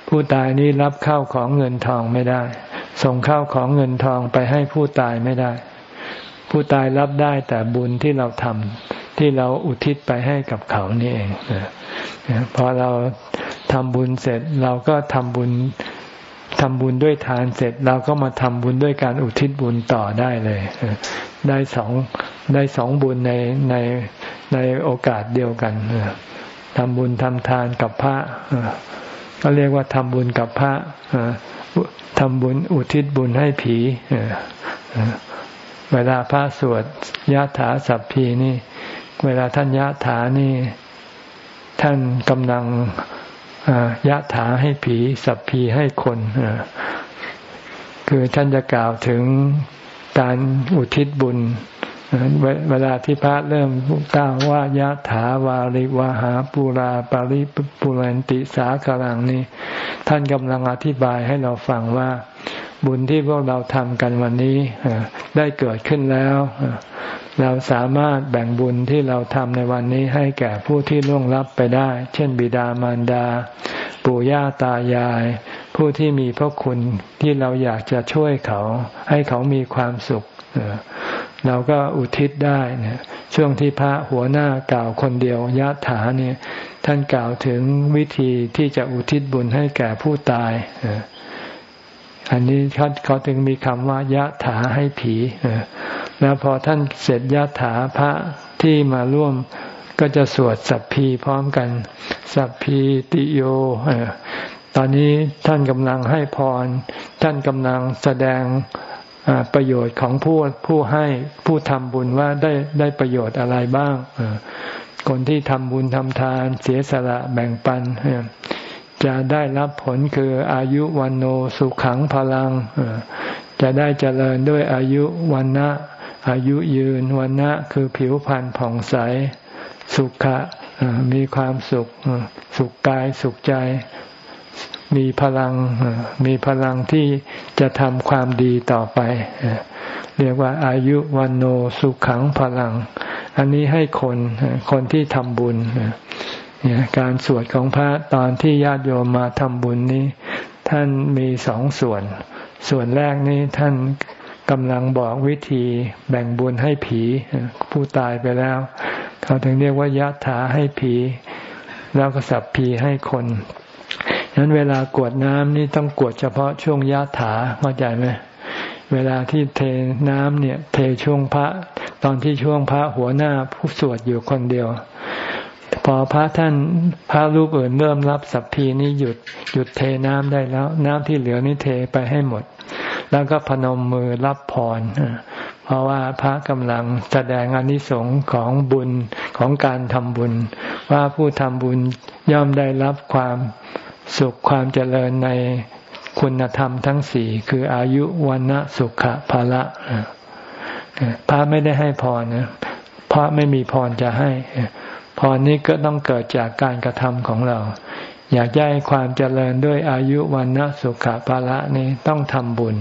ผู้ตายนี้รับเข้าของเงินทองไม่ได้ ส่งเข้าของเงินทองไปให้ผู้ตายไม่ได้ ผู้ตายรับได้แต่บุญที่เราทำที่เราอุทิศไปให้กับเขานี่เองพอเราทำบุญเสร็จเราก็ทำบุญทำบุญด้วยทานเสร็จเราก็มาทำบุญด้วยการอุทิศบุญต่อได้เลย ได้สอง ได้สองบุญในในในโอกาสเดียวกันทำบุญทำทานกับพระก็เรียกว่าทำบุญกับพระทำบุญอุทิศบุญให้ผีเวลาพระสวดยะถาสัพพีนี่ เวลาท่านยะถานี่ ท่านกำลังยะถาให้ผีสัพพีให้คนคือท่านจะกล่าวถึงการอุทิศบุญ เวลาที่พระเริ่มกล่าวว่ายะถาวาริวาหาปุราปาริปุเรนติสาคลังนี้ ท่านกำลังอธิบายให้เราฟังว่าบุญที่พวกเราทำกันวันนี้ได้เกิดขึ้นแล้ว เราสามารถแบ่งบุญที่เราทำในวันนี้ให้แก่ผู้ที่ล่วงลับไปได้ เช่น บิดามารดา ปู่ย่าตายาย ผู้ที่มีพระคุณที่เราอยากจะช่วยเขา ให้เขามีความสุข เราก็อุทิศได้เนี่ยช่วงที่พระหัวหน้ากล่าวคนเดียวยะถาเนี่ย ท่านกล่าวถึงวิธีที่จะอุทิศบุญให้แก่ผู้ตาย อันนี้เขาเขาถึงมีคำว่ายะถาให้ผีแล้วพอท่านเสร็จยะถาพระที่มาร่วมก็จะสวดสัพพีพร้อมกัน สัพพีติโยตอนนี้ท่านกำลังให้พร ท่านกำลังแสดง ประโยชน์ของผู้ผู้ให้ผู้ทำบุญว่าได้ได้ประโยชน์อะไรบ้าง คนที่ทำบุญทำทาน เสียสละแบ่งปัน จะได้รับผลคืออายุวันโนสุขังพลัง จะได้เจริญด้วยอายุวันนะอายุยืนวันนะคือผิวพรรณผ่องใส สุขะมีความสุขสุขกายสุขใจ มีพลังมีพลังที่จะทำความดีต่อไป เรียกว่าอายุวันโนสุขังพลัง อันนี้ให้คนคนที่ทำบุญเนี่ยการสวดของพระตอนที่ญาติโยมมาทำบุญนี้ ท่านมีสองส่วน ส่วนแรกนี้ท่านกำลังบอกวิธีแบ่งบุญให้ผีผู้ตายไปแล้ว เขาถึงเรียกว่ายะถาให้ผี แล้วก็สับผีให้คน นั้นเวลากวดน้ำนี่ต้องกวดเฉพาะช่วงยะถาเข้าใจไหมเวลาที่เทน้ำเนี่ย เทช่วงพระ ตอนที่ช่วงพระหัวหน้าผู้สวดอยู่คนเดียว พอพระท่านพระรูปอื่นเริ่มรับสัพพีนี้หยุดหยุดเทน้ำได้แล้ว น้ำที่เหลือนี้เทไปให้หมด แล้วก็พนมมือรับพรเพราะว่าพระกำลังแสดงอนิสงค์ของบุญของการทำบุญ ว่าผู้ทำบุญย่อมได้รับความ สุขความเจริญในคุณธรรมทั้งสี่คืออายุวันนะสุขะภาละพระไม่ได้ให้พรนะพระไม่มีพรจะให้พรนี้ก็ต้องเกิดจากการกระทำของเรา อยากได้ความเจริญด้วยอายุวันนะสุขภาละนี้ต้องทำบุญ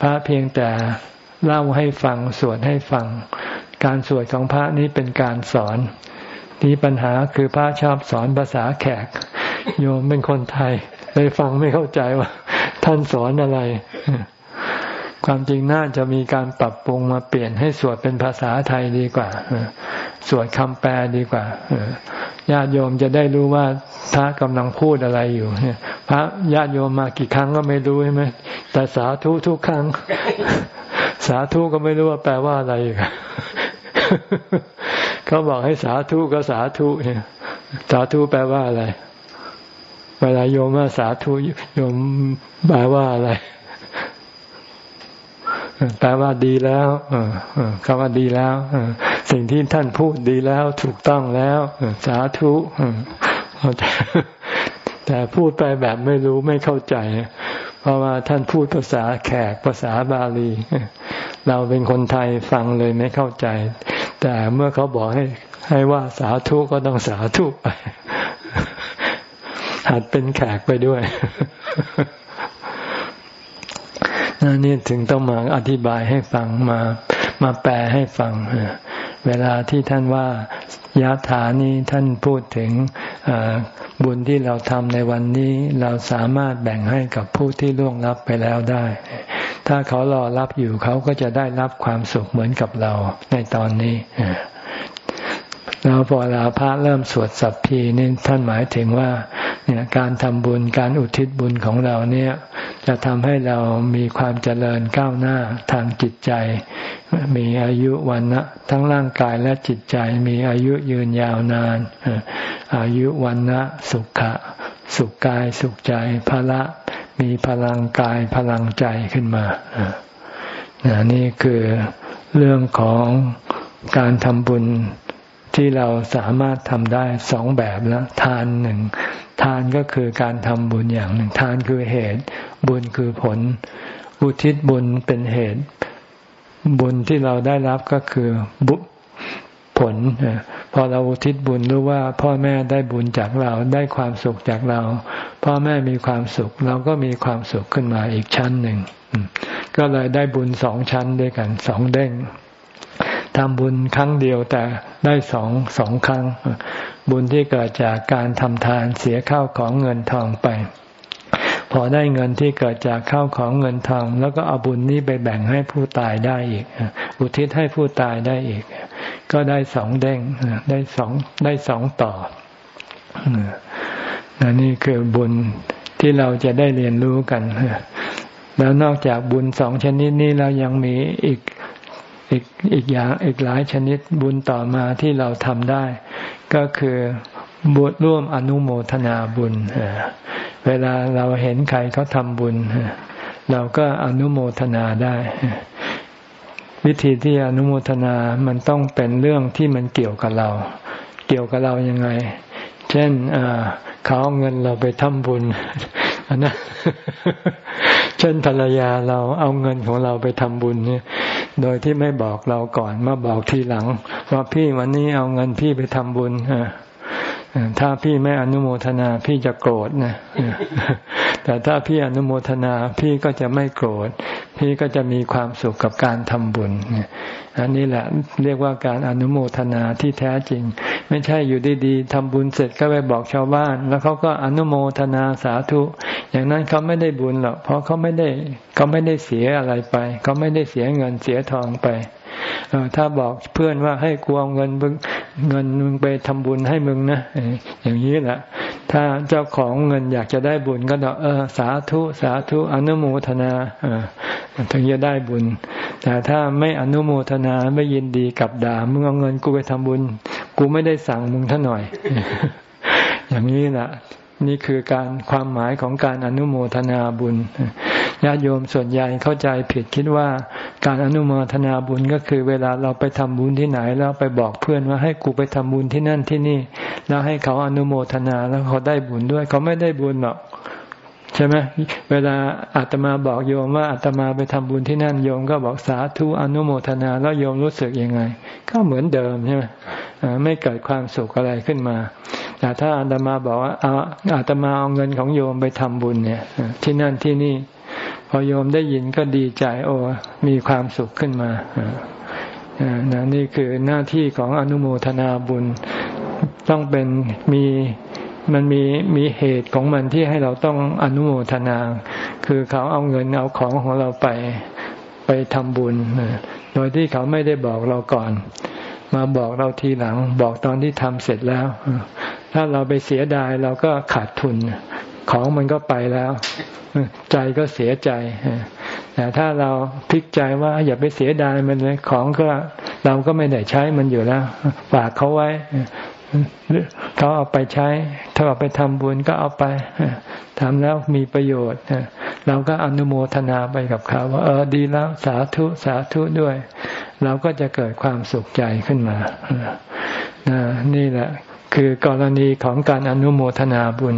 พระเพียงแต่เล่าให้ฟังสวดให้ฟัง การสวดของพระนี้เป็นการสอนนี่ปัญหาคือพระชอบสอนภาษาแขก โยมเป็นคนไทยเลยฟังไม่เข้าใจว่า ท่านสอนอะไร ความจริงน่าจะมีการปรับปรุงมาเปลี่ยนให้สวดเป็นภาษาไทยดีกว่าสวดคำแปลดีกว่าญาติโยมจะได้รู้ว่าพระกำลังพูดอะไรอยู่เนี่ยพระญาติโยมมากี่ครั้งก็ไม่รู้ใช่ไหมแต่สาธุทุกครั้ง สาธุก็ไม่รู้ว่าแปลว่าอะไรอีกเขาบอกให้สาธุก็สาธุเนี่ยสาธุแปลว่าอะไร เวลาโยมว่าสาธุโยมแปลว่าอะไรแปลว่าดีแล้วคำว่าดีแล้ว สิ่งที่ท่านพูดดีแล้วถูกต้องแล้ว สาธุแต่พูดไปแบบไม่รู้ไม่เข้าใจ เพราะว่าท่านพูดภาษาแขกภาษาบาลี เราเป็นคนไทยฟังเลยไม่เข้าใจ แต่เมื่อเขาบอกให้ให้ว่าสาธุก็ต้องสาธุไป หัดเป็นแขกไปด้วยนั่นี่ถึงต้องมาอธิบายให้ฟังมามาแปลให้ฟัง เวลาที่ท่านว่ายะถานี้ท่านพูดถึงบุญที่เราทำในวันนี้เราสามารถแบ่งให้กับผู้ที่ล่วงลับไปแล้วได้ ถ้าเขารอรับอยู่เขาก็จะได้รับความสุขเหมือนกับเราในตอนนี้ แล้วพอลาพระเริ่มสวดสัพพีนี่ท่านหมายถึงว่าเนี่ยการทำบุญการอุทิศบุญของเราเนี่ยจะทำให้เรามีความเจริญก้าวหน้าทางจิตใจ มีอายุวันนะทั้งร่างกายและจิตใจมีอายุยืนยาวนาน อายุวันนะสุขะสุขกายสุขใจพละมีพลังกายพลังใจขึ้นมานี่คือเรื่องของการทำบุญ ที่เราสามารถทำได้สองแบบแล้วทานหนึ่งทานก็คือการทำบุญอย่างหนึ่ง ทานคือเหตุ บุญคือผล อุทิศบุญเป็นเหตุ บุญที่เราได้รับก็คือบุผลพอเราอุทิศบุญรู้ว่าพ่อแม่ได้บุญจากเราได้ความสุขจากเรา พ่อแม่มีความสุข เราก็มีความสุขขึ้นมาอีกชั้นหนึ่งก็เลยได้บุญสองชั้นด้วยกันสองเด้ง ทำบุญครั้งเดียวแต่ได้สองสองครั้ง บุญที่เกิดจากการทำทานเสียข้าวของเงินทองไป พอได้เงินที่เกิดจากข้าวของเงินทอง แล้วก็เอาบุญนี้ไปแบ่งให้ผู้ตายได้อีก อุทิศให้ผู้ตายได้อีก ก็ได้สองเด้งได้สองได้สองต่อนี่คือบุญที่เราจะได้เรียนรู้กันแล้วนอกจากบุญสองชนิดนี้เรายังมีอีก อีกอีกอย่างอีกหลายชนิดบุญต่อมาที่เราทำได้ ก็คือบุญร่วมอนุโมทนาบุญ เวลาเราเห็นใครเขาทำบุญ เราก็อนุโมทนาได้ วิธีที่อนุโมทนามันต้องเป็นเรื่องที่มันเกี่ยวกับเรา เกี่ยวกับเรายังไง เช่นเขาเอาเงินเราไปทำบุญ นะเช่นภรรยาเราเอาเงินของเราไปทำบุญเนี่ย โดยที่ไม่บอกเราก่อนมาบอกทีหลัง ว่าพี่วันนี้เอาเงินพี่ไปทำบุญ ถ้าพี่ไม่อนุโมทนาพี่จะโกรธนะ แต่ถ้าพี่อนุโมทนาพี่ก็จะไม่โกรธ พี่ก็จะมีความสุขกับการทำบุญอันนี้แหละเรียกว่าการอนุโมทนาที่แท้จริง ไม่ใช่อยู่ดีๆทำบุญเสร็จก็ไปบอกชาวบ้าน แล้วเขาก็อนุโมทนาสาธุ อย่างนั้นเขาไม่ได้บุญหรอกเพราะเขาไม่ได้เขาไม่ได้เสียอะไรไปเขาไม่ได้เสียเงินเสียทองไป ถ้าบอกเพื่อนว่าให้กวงเงินเงินมึงไปทำบุญให้มึงนะอย่างนี้แหละ ถ้าเจ้าของเงินอยากจะได้บุญก็ต้องเออสาธุสาธุอนุโมทนาถึงจะได้บุญ แต่ถ้าไม่อนุโมทนาไม่ยินดีกับด่ามึงเอาเงินกูไปทำบุญ กูไม่ได้สั่งมึงท่าหน่อย อย่างนี้แหละ นี่คือการความหมายของการอนุโมทนาบุญญาติโยมส่วนใหญ่เข้าใจผิดคิดว่า การอนุโมทนาบุญก็คือ เวลาเราไปทำบุญที่ไหนแล้วไปบอกเพื่อนว่าให้กูไปทำบุญที่นั่นที่นี่ แล้วให้เขาอนุโมทนาแล้วเขาได้บุญด้วยเขาไม่ได้บุญหรอกใช่ไหมเวลาอาตมาบอกโยมว่าอาตมาไปทำบุญที่นั่นโยมก็บอกสาธุอนุโมทนาแล้วโยมรู้สึกยังไง ก็เหมือนเดิมใช่ไหมไม่เกิดความสุขอะไรขึ้นมา ถ้าอาตมาบอกว่าเอาอาตมาเอาเงินของโยมไปทำบุญเนี่ย ที่นั่นที่นี่ พอโยมได้ยินก็ดีใจโอ้มีความสุขขึ้นมานะนี่คือหน้าที่ของอนุโมทนาบุญต้องเป็นมีมันมีมีเหตุของมันที่ให้เราต้องอนุโมทนา คือเขาเอาเงินเอาของของเราไปไปทำบุญ โดยที่เขาไม่ได้บอกเราก่อน มาบอกเราทีหลัง บอกตอนที่ทำเสร็จแล้ว ถ้าเราไปเสียดายเราก็ขาดทุน ของมันก็ไปแล้ว ใจก็เสียใจแต่ถ้าเราพลิกใจว่าอย่าไปเสียดายมันเลยของก็เราก็ไม่ได้ใช้มันอยู่แล้วฝากเขาไว้เขาเอาไปใช้ ถ้าเอาไปทำบุญก็เอาไปทำแล้วมีประโยชน์เราก็อนุโมทนาไปกับเขาว่าเออดีแล้วสาธุสาธุด้วย เราก็จะเกิดความสุขใจขึ้นมานี่แหละ คือกรณีของการอนุโมทนาบุญ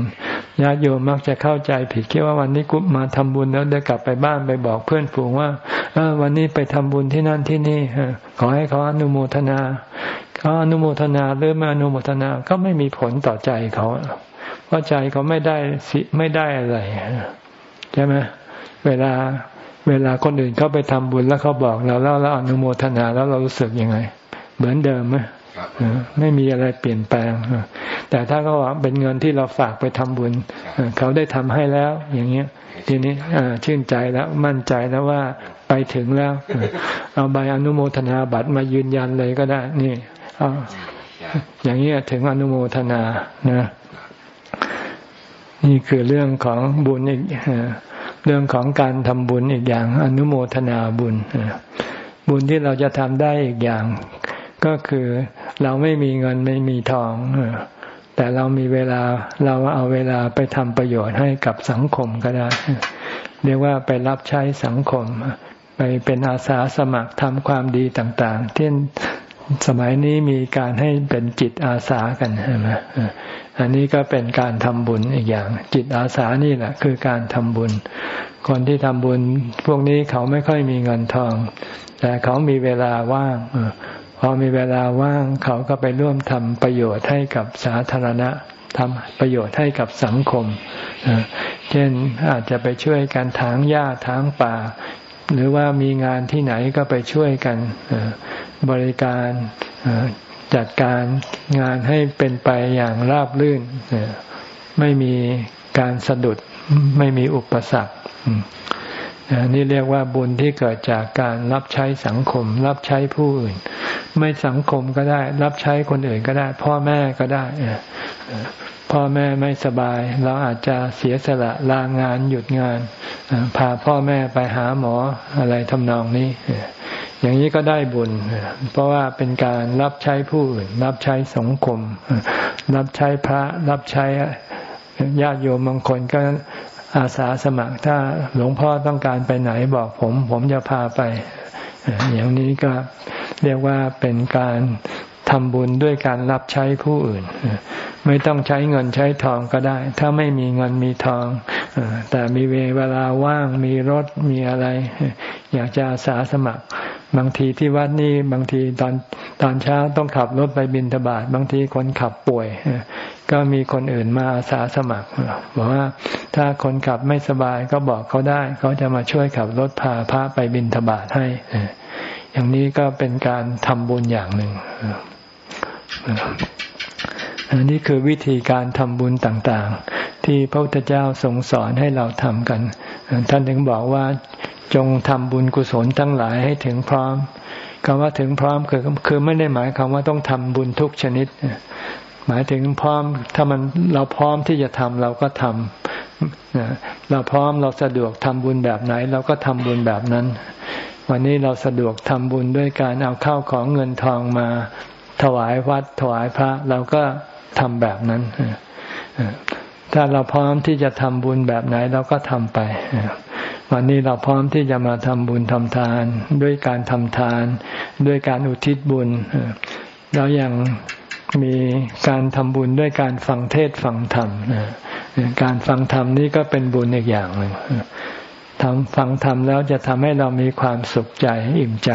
ญาติโยมมักจะเข้าใจผิดคิดว่าวันนี้กุมาทำบุญแล้วเดินกลับไปบ้านไปบอกเพื่อนฝูงว่าเออวันนี้ไปทำบุญที่นั่นที่นี่ขอให้เขาอนุโมทนาเขาอนุโมทนาหรือไม่อนุโมทนาก็ไม่มีผลต่อใจเขาเพราะใจเขาไม่ได้สิไม่ได้อะไรใช่ไหมเวลาเวลาคนอื่นเขาไปทำบุญแล้วเขาบอกเราแล้วเราอนุโมทนาแล้วเรารู้สึกยังไง เหมือนเดิมไหม ไม่มีอะไรเปลี่ยนแปลง แต่ถ้าเขาว่าเป็นเงินที่เราฝากไปทำบุญ เขาได้ทำให้แล้ว อย่างเงี้ย ทีนี้ชื่นใจแล้วมั่นใจแล้วว่าไปถึงแล้ว เอาใบอนุโมทนาบัตรมายืนยันเลยก็ได้ นี่อย่างนี้ถึงอนุโมทนานะ นี่คือเรื่องของบุญอีกเรื่องของการทำบุญอีกอย่าง อนุโมทนาบุญบุญที่เราจะทำได้อีกอย่าง ก็คือเราไม่มีเงินไม่มีทองแต่เรามีเวลาเราเอาเวลาไปทำประโยชน์ให้กับสังคมก็ได้ เรียกว่าไปรับใช้สังคม ไปเป็นอาสาสมัครทำความดีต่างๆเช่สมัยนี้มีการให้เป็นจิตอาสากันใช่ไหมอันนี้ก็เป็นการทำบุญอีกอย่าง จิตอาสานี่แหละคือการทำบุญ คนที่ทำบุญ พวกนี้เขาไม่ค่อยมีเงินทอง แต่เขามีเวลาว่าง พอมีเวลาว่างเขาก็ไปร่วมทำประโยชน์ให้กับสาธารณะทำประโยชน์ให้กับสังคม เช่นอาจจะไปช่วยกันถางหญ้าถางป่า หรือว่ามีงานที่ไหนก็ไปช่วยกันบริการจัดการงานให้เป็นไปอย่างราบรื่น ไม่มีการสะดุดไม่มีอุปสรรคนี่เรียกว่าบุญที่เกิดจากการรับใช้สังคม รับใช้ผู้อื่น ไม่สังคมก็ได้ รับใช้คนอื่นก็ได้ พ่อแม่ก็ได้พ่อแม่ไม่สบาย เราอาจจะเสียสละลางงานหยุดงานพาพ่อแม่ไปหาหมออะไรทำนองนี้ อย่างนี้ก็ได้บุญ เพราะว่าเป็นการรับใช้ผู้อื่น รับใช้สังคม รับใช้พระ รับใช้ญาติโยมบางคนก็อาสาสมัครถ้าหลวงพ่อต้องการไปไหนบอกผม ผมจะพาไป อย่างนี้ก็ เรียกว่าเป็นการทำบุญด้วยการรับใช้ผู้อื่น ไม่ต้องใช้เงินใช้ทองก็ได้ ถ้าไม่มีเงินมีทอง แต่มีเวลาว่างมีรถมีอะไร อยากจะอาสาสมัคร บางทีที่วัดนี่บางทีตอนตอนเช้าต้องขับรถไปบินทบาทบางทีคนขับป่วย ก็มีคนอื่นมาอาสาสมัครบอกว่าถ้าคนขับไม่สบายก็บอกเขาได้ เขาจะมาช่วยขับรถพาพระไปบินทบาทให้ อย่างนี้ก็เป็นการทำบุญอย่างหนึ่งอันนี้คือวิธีการทำบุญต่างๆ ที่พระพุทธเจ้าทรงสอนให้เราทำกัน ท่านถึงบอกว่าจงทำบุญกุศลทั้งหลายให้ถึงพร้อมคำว่าถึงพร้อมคือคือไม่ได้หมายควาว่าต้องทำบุญทุกชนิด หมายถึงพร้อมถ้ามันเราพร้อมที่จะทำเราก็ทำเราพร้อมเราสะดวกทำบุญแบบไหน เราก็ทำบุญแบบนั้น วันนี้เราสะดวกทำบุญด้วยการเอาเข้าวของเงินทองมา ถวายวัดถวายพระเราก็ทำแบบนั้น ถ้าเราพร้อมที่จะทำบุญแบบไหนเราก็ทำไป วันนี้เราพร้อมที่จะมาทำบุญทำทาน ด้วยการทำทาน ด้วยการอุทิศบุญเรายังมีการทำบุญด้วยการฟังเทศฟังธรรมการฟังธรรมนี่ก็เป็นบุญอีกอย่างหนึ่ง ทำฟังธรรมแล้วจะทำให้เรามีความสุขใจอิ่มใจ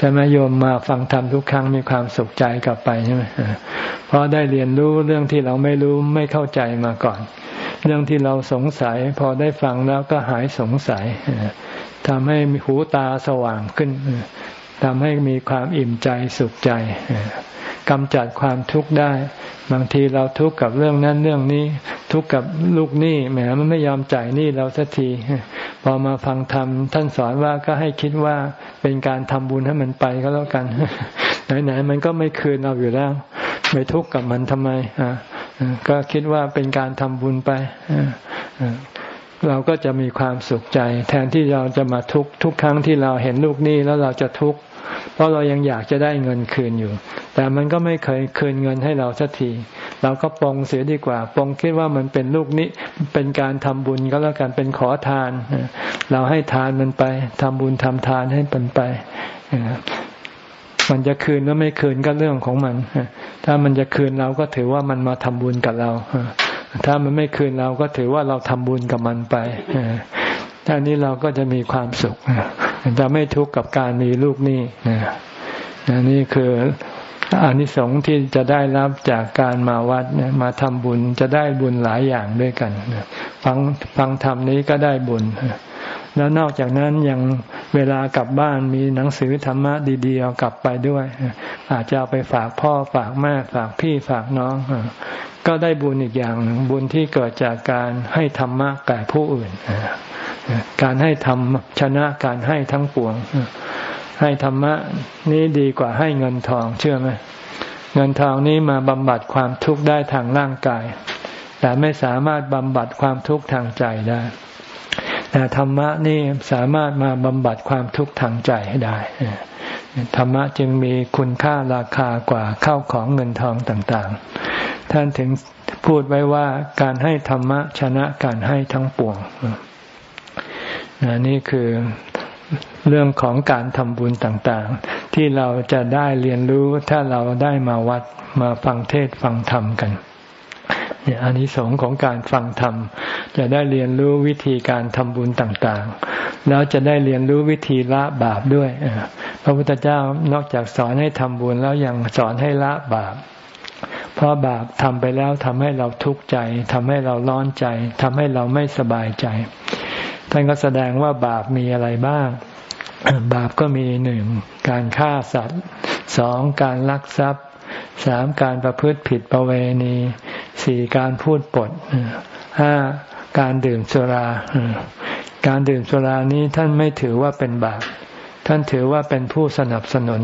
จะมาโยมมาฟังธรรมทุกครั้งมีความสุขใจกลับไปใช่ไหมเพราะได้เรียนรู้เรื่องที่เราไม่รู้ไม่เข้าใจมาก่อน เรื่องที่เราสงสัย พอได้ฟังแล้วก็หายสงสัยทำให้หูตาสว่างขึ้น ทำให้มีความอิ่มใจสุขใจกำจัดความทุกข์ได้ บางทีเราทุกข์กับเรื่องนั้นเรื่องนี้ ทุกข์กับลูกหนี้แหมมันไม่ยอมจ่ายหนี้เราสักที พอมาฟังธรรมท่านสอนว่าก็ให้คิดว่าเป็นการทำบุญให้มันไปก็แล้วกัน ไหนๆมันก็ไม่คืนเราอยู่แล้วไม่ทุกข์กับมันทำไมอ่าก็คิดว่าเป็นการทำบุญไป เราก็จะมีความสุขใจ แทนที่เราจะมาทุกทุกครั้งที่เราเห็นลูกหนี้แล้วเราจะทุกข์เพราะเรายังอยากจะได้เงินคืนอยู่ แต่มันก็ไม่เคยคืนเงินให้เราสักที เราก็ปองเสียดีกว่าปองคิดว่ามันเป็นลูกนี้เป็นการทำบุญก็แล้วกันเป็นขอทาน เราให้ทานมันไปทำบุญทำทานให้มันไปมันจะคืนหรือไม่คืนก็เรื่องของมัน ถ้ามันจะคืนเราก็ถือว่ามันมาทำบุญกับเรา ถ้ามันไม่คืนเราก็ถือว่าเราทำบุญกับมันไปท่านี้เราก็จะมีความสุขจะไม่ทุกข์กับการมีลูกนี่นี่คืออานิสงส์ที่จะได้รับจากการมาวัดมาทำบุญจะได้บุญหลายอย่างด้วยกันฟังฟังธรรมนี้ก็ได้บุญแล้วนอกจากนั้นยังเวลากลับบ้านมีหนังสือธรรมะดีๆเอากลับไปด้วย อาจจะเอาไปฝากพ่อฝากแม่ฝากพี่ฝากน้อง ก็ได้บุญอีกอย่างหนึ่งบุญที่เกิดจากการให้ธรรมะแก่ผู้อื่น การให้ธรรมชนะการให้ทั้งปวง ให้ธรรมะนี้ดีกว่าให้เงินทองเชื่อไหมเงินทองนี้มาบำบัดความทุกข์ได้ทางร่างกาย แต่ไม่สามารถบำบัดความทุกข์ทางใจได้ แต่ธรรมะนี่สามารถมาบำบัดความทุกข์ทางใจให้ได้ธรรมะจึงมีคุณค่าราคากว่าเข้าของเงินทองต่างๆ ท่านถึงพูดไว้ว่าการให้ธรรมะชนะการให้ทั้งปวงนี่คือเรื่องของการทำบุญต่างๆ ที่เราจะได้เรียนรู้ถ้าเราได้มาวัดมาฟังเทศฟังธรรมกันอันนี้สงของการฟังธรรม จะได้เรียนรู้วิธีการทำบุญต่างๆ แล้วจะได้เรียนรู้วิธีละบาปด้วยพระพุทธเจ้านอกจากสอนให้ทำบุญแล้วยังสอนให้ละบาป เพราะบาปทำไปแล้วทำให้เราทุกข์ใจทำให้เราร้อนใจทำให้เราไม่สบายใจ ท่านก็แสดงว่าบาปมีอะไรบ้าง บาปก็มีหนึ่งการฆ่าสัตว์สองการลักทรัพย์สามการประพฤติผิดประเวณีสี่การพูดปดห้าการดื่มสุรา การดื่มสุรานี้ท่านไม่ถือว่าเป็นบาป ท่านถือว่าเป็นผู้สนับสนุน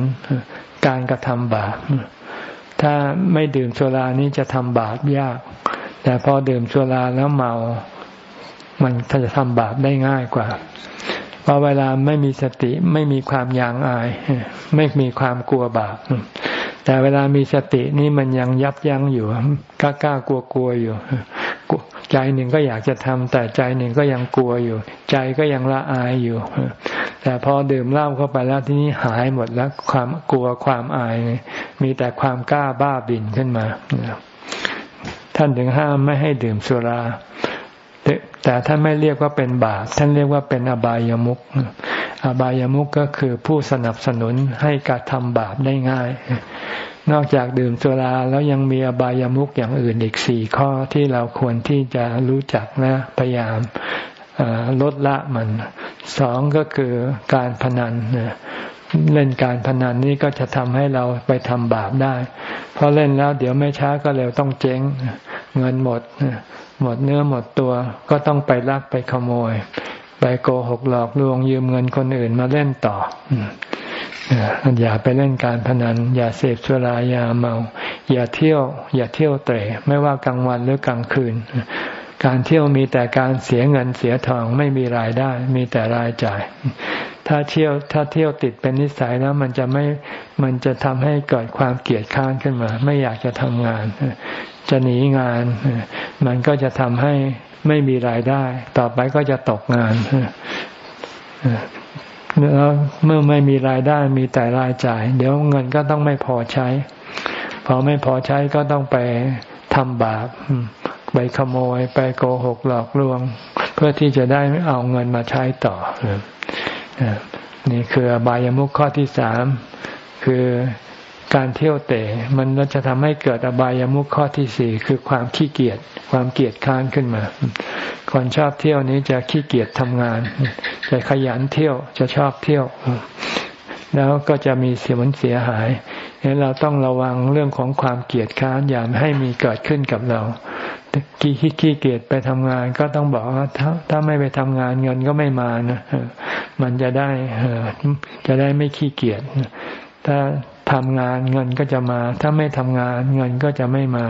การกระทำบาป ถ้าไม่ดื่มสุรานี้จะทำบาปยาก แต่พอดื่มสุราแล้วเมา มันจะทำบาปได้ง่ายกว่า เพราะเวลาไม่มีสติไม่มีความยางอาย ไม่มีความกลัวบาปแต่เวลามีสตินี่มันยังยับยั้งอยู่กล้ากล้ากลัวกลัวอยู่ ใจหนึ่งก็อยากจะทำแต่ใจหนึ่งก็ยังกลัวอยู่ ใจก็ยังละอายอยู่ แต่พอดื่มเหล้าเข้าไปแล้วที่นี้หายหมดแล้วความกลัวความอายมีแต่ความกล้าบ้าบินขึ้นมาท่านถึงห้ามไม่ให้ดื่มสุราแต่ท่านไม่เรียกว่าเป็นบาปท่านเรียกว่าเป็นอบายามุขอบายามุขก็คือผู้สนับสนุนให้การทำบาปได้ง่าย นอกจากดื่มสุราแล้วยังมีอบายามุขอย่างอื่นอีกสี่ข้อที่เราควรที่จะรู้จักนะพยายามลดละมันสองก็คือการพนันเล่นการพนันนี่ก็จะทำให้เราไปทำบาปได้ เพราะเล่นแล้วเดี๋ยวไม่ช้าก็เร็วต้องเจ๊งเงินหมด หมดเนื้อหมดตัวก็ต้องไปลักไปขโมย ไปโกหกหลอกลวงยืมเงินคนอื่นมาเล่นต่อ อย่าไปเล่นการพนัน อย่าเสพสุรายาเมา อย่าเที่ยว อย่าเที่ยวเตะไม่ว่ากลางวันหรือกลางคืน การเที่ยวมีแต่การเสียเงินเสียทองไม่มีรายได้ มีแต่รายจ่าย ถ้าเที่ยวถ้าเที่ยวติดเป็นนิสัยแล้วมันจะไม่มันจะทำให้เกิดความเกลียดค้านขึ้นมา ไม่อยากจะทำงาน จะหนีงาน มันก็จะทำให้ไม่มีรายได้ ต่อไปก็จะตกงาน แล้วเมื่อไม่มีรายได้มีแต่รายจ่าย เดี๋ยวเงินก็ต้องไม่พอใช้ พอไม่พอใช้ก็ต้องไปทำบาปไปขโมยไปโกหกหลอกลวง เพื่อที่จะได้เอาเงินมาใช้ต่อนี่คืออบายามุขข้อที่สามคือ การเที่ยวเตะมันจะทำให้เกิดอบายามุขข้อที่สี่คือความขี้เกียจความเกียจค้านขึ้นมา คนชอบเที่ยวนี้จะขี้เกียจทำงานจะขยันเที่ยวจะชอบเที่ยว แล้วก็จะมีเสียมันเสียหายเห็นเราต้องระวังเรื่องของความเกียจค้านอย่าให้มีเกิดขึ้นกับเราขี้ขี้เกียจไปทำงานก็ต้องบอกว่าถ้าถ้าไม่ไปทำงานเงินก็ไม่มานะมันจะได้จะได้ไม่ขี้เกียจถ้า ทำงานเงินก็จะมา ถ้าไม่ทำงานเงินก็จะไม่มา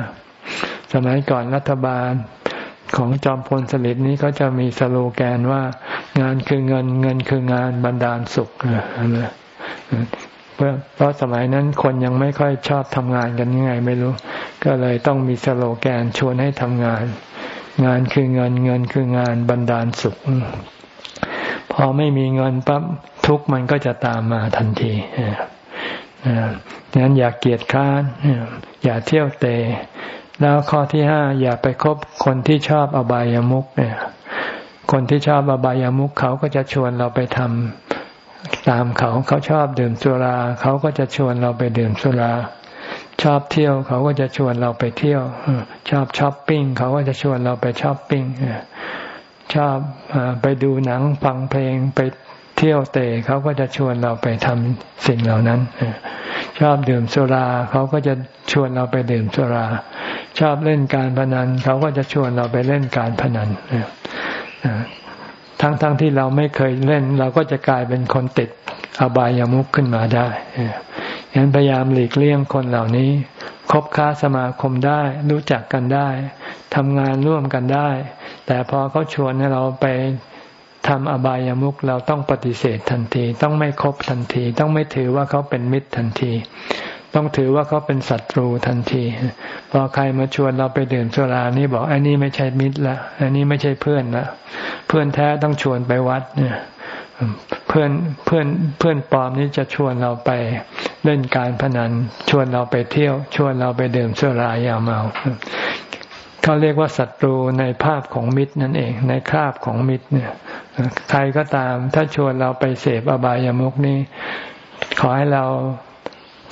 สมัยก่อนรัฐบาลของจอมพลสฤษดิ์นี้ก็จะมีสโลแกนว่า งานคือเงินเงินคืองานบรรดาลสุขนะเพราะเพราะสมัยนั้นคนยังไม่ค่อยชอบทำงานกันยังไงไม่รู้ ก็เลยต้องมีสโลแกนชวนให้ทำงาน งานคือเงินเงินคืองานบรรดาลสุข พอไม่มีเงินปั๊บทุกมันก็จะตามมาทันที งั้นอย่าเกียดค้าน อย่าเที่ยวเตะแล้วข้อที่ห้าอย่าไปคบคนที่ชอบอบายามุขเนี่ย คนที่ชอบอบายามุขเขาก็จะชวนเราไปทำตามเขาเขาชอบดื่มสุรา เขาก็จะชวนเราไปดื่มสุรา ชอบเที่ยวเขาก็จะชวนเราไปเที่ยว ชอบช้อปปิ้งเขาก็จะชวนเราไปช้อปปิ้งชอบไปดูหนังฟังเพลงไป เที่ยวเตะเขาก็จะชวนเราไปทำสิ่งเหล่านั้น ชอบดื่มสุราเขาก็จะชวนเราไปดื่มสุรา ชอบเล่นการพนันเขาก็จะชวนเราไปเล่นการพนันทั้งๆทที่เราไม่เคยเล่น เราก็จะกลายเป็นคนติดอบายามุขขึ้นมาได้ฉะนั้นพยายามหลีกเลี่ยงคนเหล่านี้ คบค้าสมาคมได้ รู้จักกันได้ทำงานร่วมกันได้ แต่พอเขาชวนให้เราไป ทำอบายามุขเราต้องปฏิเสธทันที ต้องไม่คบทันที ต้องไม่ถือว่าเขาเป็นมิตรทันที ต้องถือว่าเขาเป็นศัตรูทันทีพอใครมาชวนเราไปดื่มสุรานี่บอกอันนี้ไม่ใช่มิตรละอันนี้ไม่ใช่เพื่อนละเพื่อนแท้ต้องชวนไปวัดเนี่ยเพื่อนเพื่อนเพื่อนปลอมนี้จะชวนเราไปเล่นการพนัน ชวนเราไปเที่ยว ชวนเราไปดื่มสุรายาเมา เขาเรียกว่าศัตรูในภาพของมิตรนั่นเอง ในคราบของมิตรเนี่ยใครก็ตามถ้าชวนเราไปเสพอบายามุกนี้ ขอให้เรา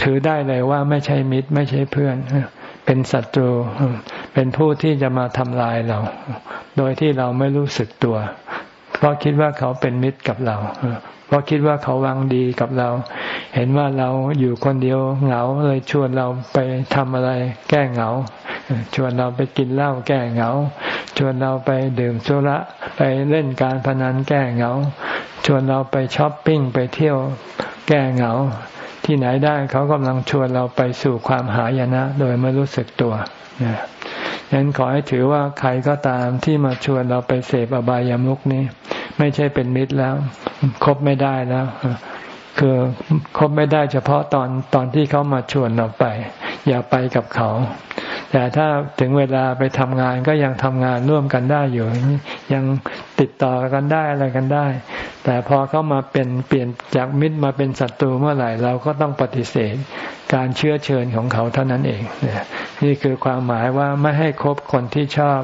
ถือได้เลยว่าไม่ใช่มิตร ไม่ใช่เพื่อนเป็นศัตรู เป็นผู้ที่จะมาทำลายเรา โดยที่เราไม่รู้สึกตัว เพราะคิดว่าเขาเป็นมิตรกับเรา ราะคิดว่าเขาวังดีกับเรา เห็นว่าเราอยู่คนเดียวเหงาเลยชวนเราไปทำอะไร แก้เหงา ชวนเราไปกินเหล้าแก้เหงา ชวนเราไปดื่มสุระไปเล่นการพนันแก้เหงา ชวนเราไปช้อปปิ้งไปเที่ยวแก้เหงา ที่ไหนได้เขากำลังชวนเราไปสู่ความหายนะ โดยไม่รู้สึกตัวนะฉะนั้นขอให้ถือว่าใครก็ตามที่มาชวนเราไปเสพอบายามุกนี้ ไม่ใช่เป็นมิตรแล้วคบไม่ได้แล้วคือคบไม่ได้เฉพาะตอนตอนที่เขามาชวนเราไป อย่าไปกับเขา แต่ถ้าถึงเวลาไปทำงานก็ยังทำงานร่วมกันได้อยู่ ยังติดต่อกันได้อะไรกันได้ แต่พอเขามาเป็นเปลี่ยนจากมิตรมาเป็นศัตรูเมื่อไหร่เราก็ต้องปฏิเสธ การเชื้อเชิญของเขาเท่านั้นเองนี่คือความหมายว่าไม่ให้คบคนที่ชอบ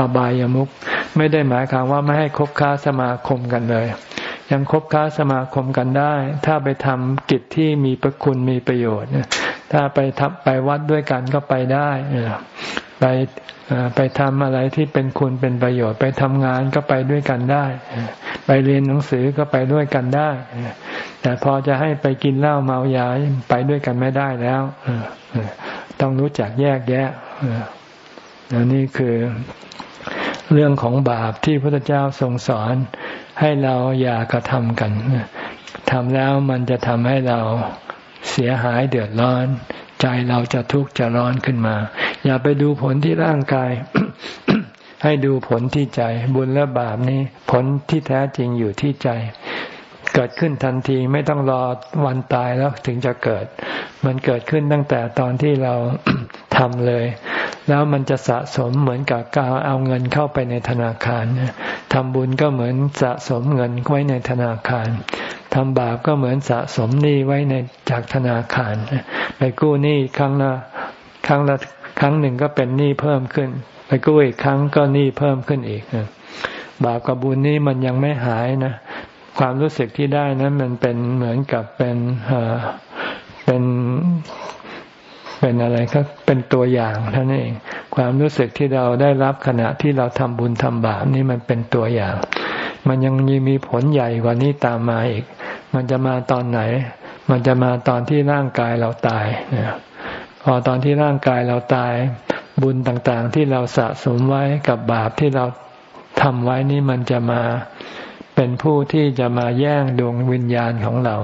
อบายามุขไม่ได้หมายความว่าไม่ให้คบค้าสมาคมกันเลย ยังคบค้าสมาคมกันได้ ถ้าไปทำกิจที่มีประคุณมีประโยชน์ถ้าไปทำไปวัดด้วยกันก็ไปได้ไปไปทำอะไรที่เป็นคุณเป็นประโยชน์ ไปทำงานก็ไปด้วยกันได้ ไปเรียนหนังสือก็ไปด้วยกันได้ แต่พอจะให้ไปกินเหล้าเมายาไปด้วยกันไม่ได้แล้วต้องรู้จักแยกแยะนี่คือ เรื่องของบาปที่พระพุทธเจ้าทรงสอนให้เราอย่ากระทำกันทำแล้วมันจะทำให้เราเสียหายเดือดร้อน ใจเราจะทุกข์จะร้อนขึ้นมา อย่าไปดูผลที่ร่างกาย ให้ดูผลที่ใจ บุญและบาปนี้ ผลที่แท้จริงอยู่ที่ใจ เกิดขึ้นทันทีไม่ต้องรอวันตายแล้วถึงจะเกิด มันเกิดขึ้นตั้งแต่ตอนที่เราทำเลย แล้วมันจะสะสมเหมือนกับการเอาเงินเข้าไปในธนาคารทำบุญก็เหมือนสะสมเงินไว้ในธนาคารทำบาปก็เหมือนสะสมหนี้ไว้ในจากธนาคาร ไปกู้หนี้ครั้งละครั้งละครั้งหนึ่งก็เป็นหนี้เพิ่มขึ้น ไปกู้อีกครั้งก็หนี้เพิ่มขึ้นอีกบาปกับบุญนี้มันยังไม่หายนะ ความรู้สึกที่ได้นั้นมันเป็นเหมือนกับเป็นเป็นเป็นอะไรก็เป็นตัวอย่างเท่านั้นเอง ความรู้สึกที่เราได้รับขณะที่เราทำบุญทำบาปนี่มันเป็นตัวอย่าง มันยังมีมีผลใหญ่กว่านี้ตามมาอีก มันจะมาตอนไหน มันจะมาตอนที่ร่างกายเราตายเนี่ยพอตอนที่ร่างกายเราตาย บุญต่างๆ ที่เราสะสมไว้กับบาปที่เราทำไว้นี่มันจะมา เป็นผู้ที่จะมาแย่งดวงวิญญาณของเรา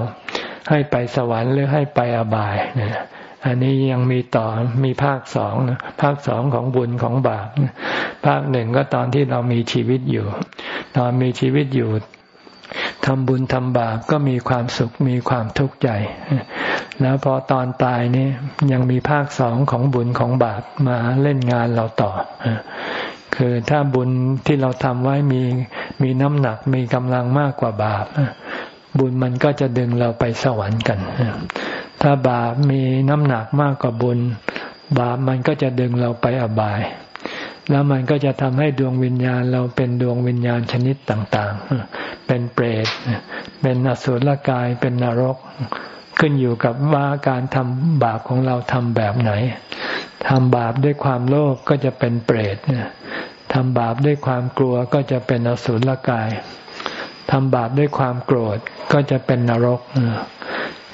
ให้ไปสวรรค์หรือให้ไปอบายเนี่ยอันนี้ยังมีต่อมีภาคสองภาคสองของบุญของบาปภาคหนึ่งก็ตอนที่เรามีชีวิตอยู่ ตอนมีชีวิตอยู่ทำบุญทำบาปก็มีความสุขมีความทุกข์ใจ แล้วพอตอนตายนี่ยังมีภาคสองของบุญของบาปมาเล่นงานเราต่อ คือถ้าบุญที่เราทำไว้มีมีน้ำหนักมีกำลังมากกว่าบาปบุญมันก็จะดึงเราไปสวรรค์กัน ถ้าบาปมีน้ำหนักมากกว่าบุญ บาปมันก็จะดึงเราไปอบาย แล้วมันก็จะทำให้ดวงวิญญาณเราเป็นดวงวิญญาณชนิดต่างๆ เป็นเปรต เป็นอสุรกาย เป็นนรก ขึ้นอยู่กับว่าการทำบาปของเราทำแบบไหน ทำบาปด้วยความโลภกก็จะเป็นเปรตทำบาปด้วยความกลัวก็จะเป็นอสุรกายทำบาปด้วยความโกรธก็จะเป็นนรก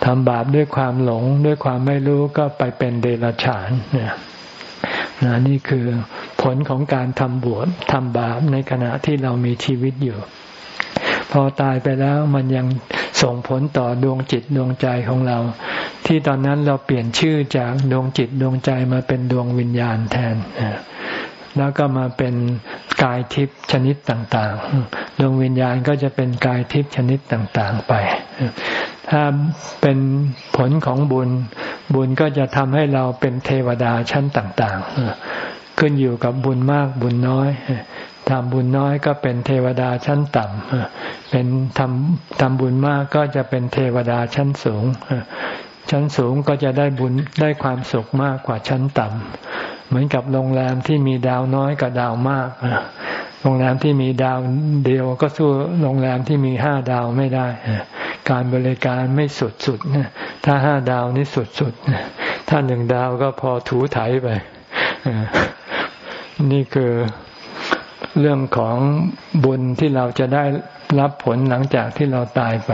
ทำบาปด้วยความหลงด้วยความไม่รู้ก็ไปเป็นเดรัจฉานเนี่ยนะนี่คือผลของการทำบวชทำบาปในขณะที่เรามีชีวิตอยู่ พอตายไปแล้วมันยัง ส่งผลต่อดวงจิตดวงใจของเรา ที่ตอนนั้นเราเปลี่ยนชื่อจากดวงจิตดวงใจมาเป็นดวงวิญญาณแทนแล้วก็มาเป็นกายทิพย์ชนิดต่างๆ ดวงวิญญาณก็จะเป็นกายทิพย์ชนิดต่างๆไป ถ้าเป็นผลของบุญ บุญก็จะทำให้เราเป็นเทวดาชั้นต่างๆ ขึ้นอยู่กับบุญมากบุญน้อย ทำบุญน้อยก็เป็นเทวดาชั้นต่ำเป็นทำทำบุญมากก็จะเป็นเทวดาชั้นสูง ชั้นสูงก็จะได้บุญได้ความสุขมากกว่าชั้นต่ำเหมือนกับโรงแรมที่มีดาวน้อยกับดาวมากโรงแรมที่มีดาวเดียวก็สู้โรงแรมที่มีห้าดาวไม่ได้ การบริการไม่สุดสุดถ้าห้าดาวนี่สุดสุดถ้าหนึ่งดาวก็พอถูถ่ายไปนี่คือ เรื่องของบุญที่เราจะได้รับผลหลังจากที่เราตายไป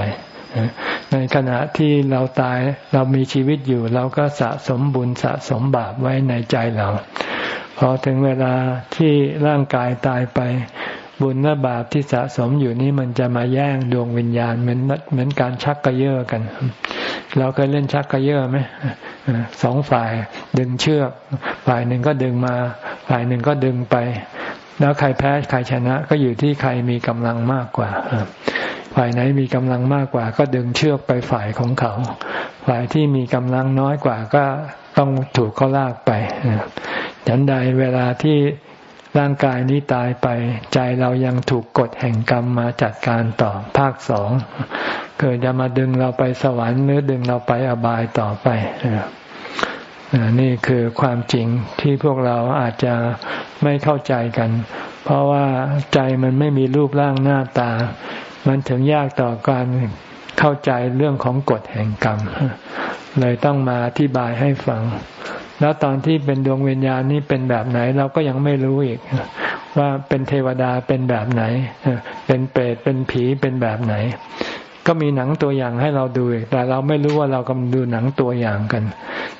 ในขณะที่เราตายเรามีชีวิตอยู่ เราก็สะสมบุญสะสมบาปไว้ในใจเรา พอถึงเวลาที่ร่างกายตายไป บุญและบาปที่สะสมอยู่นี้มันจะมาแย่งดวงวิญญาณเหมือนเหมือนการชักกระเยาะกันเราเคยเล่นชักกระเยาะไหมสองฝ่ายดึงเชือก ฝ่ายหนึ่งก็ดึงมา ฝ่ายหนึ่งก็ดึงไป แล้วใครแพ้ใครชนะ ก็อยู่ที่ใครมีกำลังมากกว่าฝ่ายไหนมีกำลังมากกว่า ก็ดึงเชือกไปฝ่ายของเขา ฝ่ายที่มีกำลังน้อยกว่าก็ต้องถูกเขาลากไปฉันใดเวลาที่ร่างกายนี้ตายไป ใจเรายังถูกกฎแห่งกรรมมาจัดการต่อภาคสองเกิดจะมาดึงเราไปสวรรค์หรือดึงเราไปอบายต่อไป นี่คือความจริงที่พวกเราอาจจะไม่เข้าใจกัน เพราะว่าใจมันไม่มีรูปร่างหน้าตา มันถึงยากต่อการเข้าใจเรื่องของกฎแห่งกรรม เลยต้องมาอธิบายให้ฟัง แล้วตอนที่เป็นดวงวิญญาณนี้เป็นแบบไหนเราก็ยังไม่รู้อีก ว่าเป็นเทวดาเป็นแบบไหน เป็นเปรตเป็นผีเป็นแบบไหน ก็มีหนังตัวอย่างให้เราดูแต่เราไม่รู้ว่าเรากำลังดูหนังตัวอย่างกัน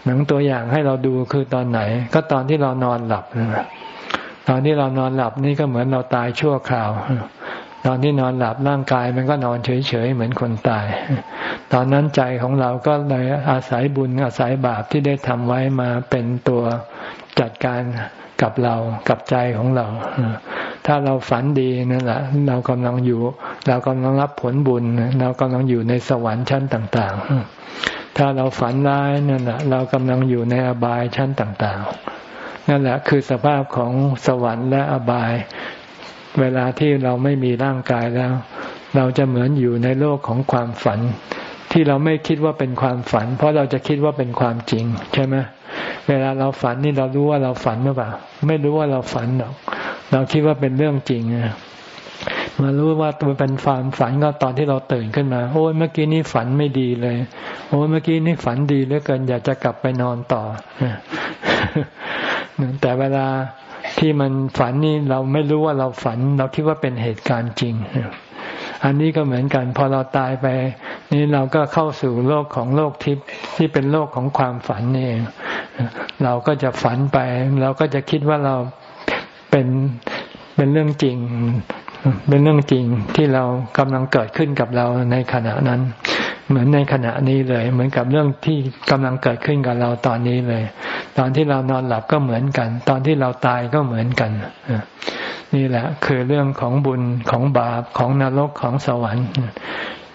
หนังตัวอย่างให้เราดูคือตอนไหน ก็ตอนที่เรานอนหลับตอนที่เรานอนหลับนี่ก็เหมือนเราตายชั่วคราวตอนที่นอนหลับร่างกายมันก็นอนเฉยๆเหมือนคนตาย ตอนนั้นใจของเราก็เลยอาศัยบุญอาศัยบาปที่ได้ทำไว้มาเป็นตัวจัดการกับเรากับใจของเรา ถ้าเราฝันดีนั่นแหละเรากำลังอยู่ เรากำลังรับผลบุญ เรากำลังอยู่ในสวรรค์ชั้นต่าง ๆ ถ้าเราฝันร้ายนั่นแหละเรากำลังอยู่ในอบายชั้นต่าง ๆ นั่นแหละคือสภาพของสวรรค์และอบาย เวลาที่เราไม่มีร่างกายแล้ว เราจะเหมือนอยู่ในโลกของความฝัน ที่เราไม่คิดว่าเป็นความฝัน เพราะเราจะคิดว่าเป็นความจริงใช่ไหมเวลาเราฝันนี่เรารู้ว่าเราฝันหรือเปล่า ไม่รู้ว่าเราฝันหรอก เราคิดว่าเป็นเรื่องจริงมารู้ว่าตัวเป็นความฝันก็ตอนที่เราตื่นขึ้นมา โอ้ยเมื่อกี้นี่ฝันไม่ดีเลย โอ้ยเมื่อกี้นี่ฝันดีเหลือเกินอยากจะกลับไปนอนต่อแต่เวลาที่มันฝันนี่เราไม่รู้ว่าเราฝัน เราคิดว่าเป็นเหตุการณ์จริง อันนี้ก็เหมือนกัน พอเราตายไป นี่เราก็เข้าสู่โลกของโลกทิพย์ที่เป็นโลกของความฝันนี่เองเราก็จะฝันไป เราก็จะคิดว่าเรา เป็นเป็นเรื่องจริง เป็นเรื่องจริงที่เรากำลังเกิดขึ้นกับเราในขณะนั้น เหมือนในขณะนี้เลย เหมือนกับเรื่องที่กำลังเกิดขึ้นกับเราตอนนี้เลย ตอนที่เรานอนหลับก็เหมือนกัน ตอนที่เราตายก็เหมือนกันนี่แหละ คือเรื่องของบุญของบาปของนรกของสวรรค์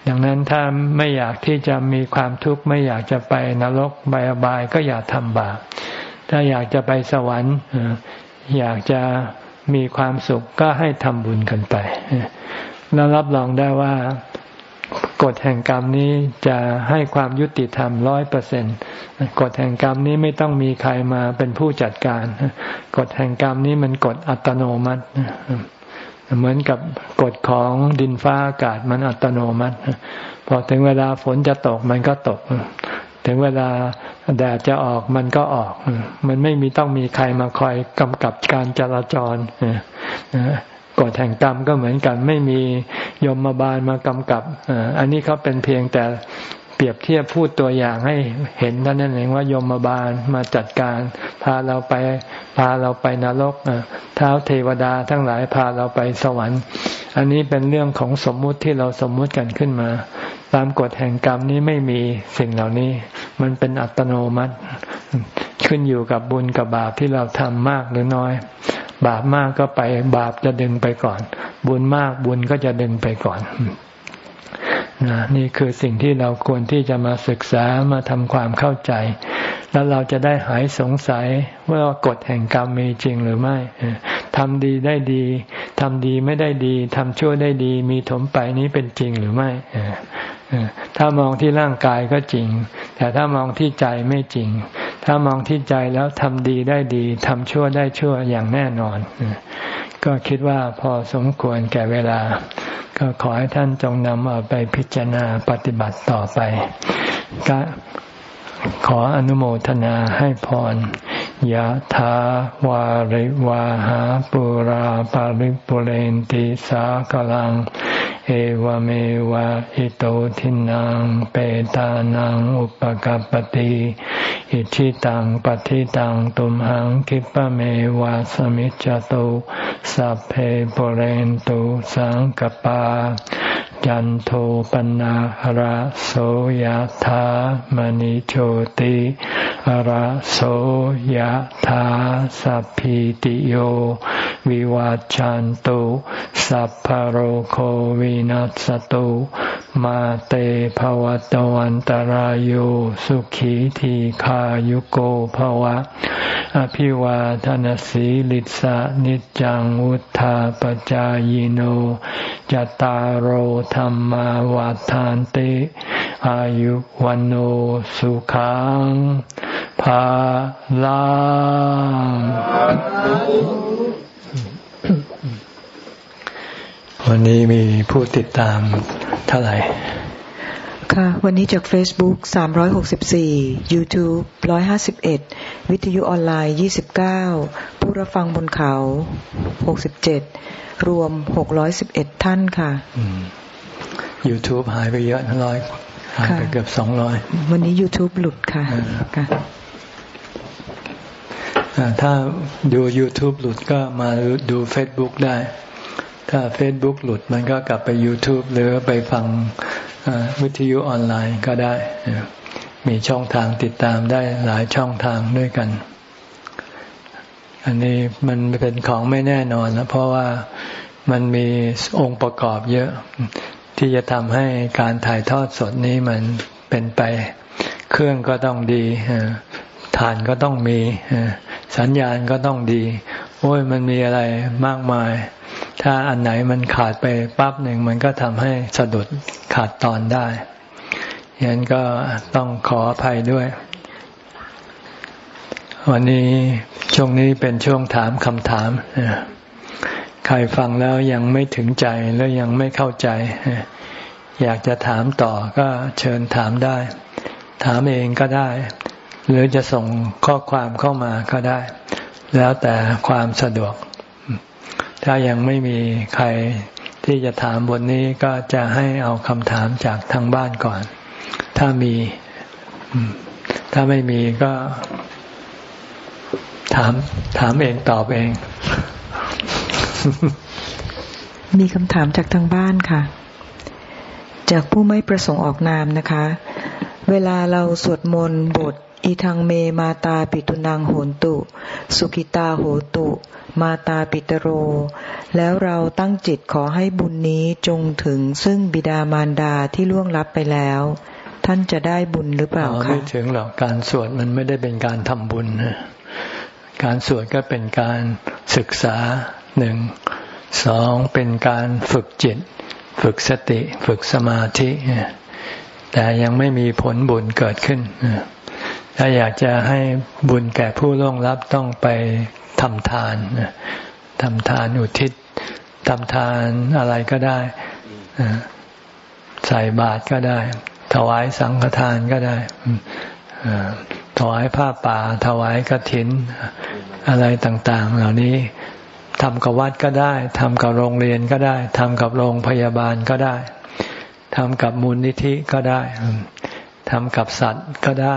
ดังนั้นถ้าไม่อยากที่จะมีความทุกข์ไม่อยากจะไปนรกไปอบายก็อย่าทำบาปถ้าอยากจะไปสวรรค์ อยากจะมีความสุขก็ให้ทำบุญกันไป แล้วรับรองได้ว่ากฎแห่งกรรมนี้จะให้ความยุติธรรมร้อยเปอร์เซ็นต์กฎแห่งกรรมนี้ไม่ต้องมีใครมาเป็นผู้จัดการ กฎแห่งกรรมนี้มันกฎอัตโนมัติ เหมือนกับกฎของดินฟ้าอากาศมันอัตโนมัติ พอถึงเวลาฝนจะตกมันก็ตก ถึงเวลาแดดจะออกมันก็ออก มันไม่มีต้องมีใครมาคอยกำกับการจราจรกฎแห่งกรรมก็เหมือนกัน ไม่มียมมาบาลมากำกับอันนี้เขาเป็นเพียงแต่เปรียบเทียบพูดตัวอย่างให้เห็นนั่นเองว่ายมมาบาลมาจัดการ พาเราไปพาเราไปนรกเท้าเทวดาทั้งหลายพาเราไปสวรรค์ อันนี้เป็นเรื่องของสมมุติที่เราสมมุติกันขึ้นมา ตามกฎแห่งกรรมนี้ไม่มีสิ่งเหล่านี้ มันเป็นอัตโนมัติ ขึ้นอยู่กับบุญกับบาปที่เราทำมากหรือน้อย บาปมากก็ไปบาปจะดึงไปก่อน บุญมากบุญก็จะดึงไปก่อนนะนี่คือสิ่งที่เราควรที่จะมาศึกษามาทำความเข้าใจ แล้วเราจะได้หายสงสัยว่ากฎแห่งกรรมมีจริงหรือไม่ทำดีได้ดีทำดีไม่ได้ดีทำชั่วได้ดี มีถมไปนี้เป็นจริงหรือไม่ ถ้ามองที่ร่างกายก็จริง แต่ถ้ามองที่ใจไม่จริง ถ้ามองที่ใจแล้วทำดีได้ดีทำชั่วได้ชั่วอย่างแน่นอน ก็คิดว่าพอสมควรแก่เวลา ก็ขอให้ท่านจงนำเอาไปพิจารณาปฏิบัติต่อไปก็ขออนุโมทนาให้พรยะถาวาริวาหาปุราปาริปุเรนติสากลัง เอวเมวะอิโตทินังเปตานังอุปกัรปติอิชิตังปฏิตังตุมหังคิปะเมวะสมิจจตุสัพเพปเรนตุสังกปา จันโทปนะระโสยธามณิโชติหระโสยธาสัพพิติโย วิวาจันตุสัพพโรโควินัสตุมาเตภวตวันตารโยสุขีทีขายุโกภวะ อภิวาทนสีลิสะนิจังวุธาปจายโนจตารโธรรมวาทานติอายุวันโอสุขังภาลังวันนี้มีผู้ติดตามเท่าไหร่ ค่ะ วันนี้จาก Facebook 364 YouTube 151 วิทยุออนไลน์ 29 ผู้รับฟังบนเขา 67 รวม 611 ท่านค่ะ YouTube หายไปเยอะนะร้อยหายไปเกือบสองร้อยวันนี้ YouTube หลุดค่ะค่ะถ้าดู YouTube หลุดก็มาดู Facebook ได้ ถ้า Facebook หลุดมันก็กลับไป YouTube หรือไปฟังวิทยุออนไลน์ก็ได้ มีช่องทางติดตามได้หลายช่องทางด้วยกัน อันนี้มันเป็นของไม่แน่นอนนะเพราะว่ามันมีองค์ประกอบเยอะ ที่จะทำให้การถ่ายทอดสดนี้มันเป็นไป เครื่องก็ต้องดีฐานก็ต้องมี สัญญาณก็ต้องดี โอ้ยมันมีอะไรมากมาย ถ้าอันไหนมันขาดไปปั๊บหนึ่งมันก็ทำให้สะดุดขาดตอนได้ยันั้นก็ต้องขออภัยด้วย วันนี้ช่วงนี้เป็นช่วงถามคำถาม ใครฟังแล้วยังไม่ถึงใจแล้วยังไม่เข้าใจ อยากจะถามต่อก็เชิญถามได้ ถามเองก็ได้ หรือจะส่งข้อความเข้ามาก็ได้ แล้วแต่ความสะดวก ถ้ายังไม่มีใครที่จะถามบนนี้ก็จะให้เอาคำถามจากทางบ้านก่อน ถ้ามี ถ้าไม่มีก็ ถาม ถามเองตอบเอง มีคำถามจากทางบ้านค่ะ จากผู้ไม่ประสงค์ออกนามนะคะ เวลาเราสวดมนต์บท อีทางเมมาตาปิตุนางโหนตุ สุกิตาโหตุ มาตาปิตโร แล้วเราตั้งจิตขอให้บุญนี้จงถึงซึ่งบิดามารดาที่ล่วงลับไปแล้ว ท่านจะได้บุญหรือเปล่าคะไม่ถึงหรอกการสวดมันไม่ได้เป็นการทำบุญการสวดก็เป็นการศึกษาหนึ่งสองเป็นการฝึกจิต ฝึกสติฝึกสมาธิแต่ยังไม่มีผลบุญเกิดขึ้น ถ้าอยากจะให้บุญแก่ผู้ล่วงลับต้องไปทำทานทำทานอุทิศทำทานอะไรก็ได้ใส่บาตรก็ได้ ถวายสังฆทานก็ได้ถวายผ้าป่า ถวายกระถินอะไรต่าง ๆ เหล่านี้ ทำกับวัดก็ได้ทำกับโรงเรียนก็ได้ทำกับโรงพยาบาลก็ได้ทำกับมูลนิธิก็ได้ทำกับสัตว์ก็ได้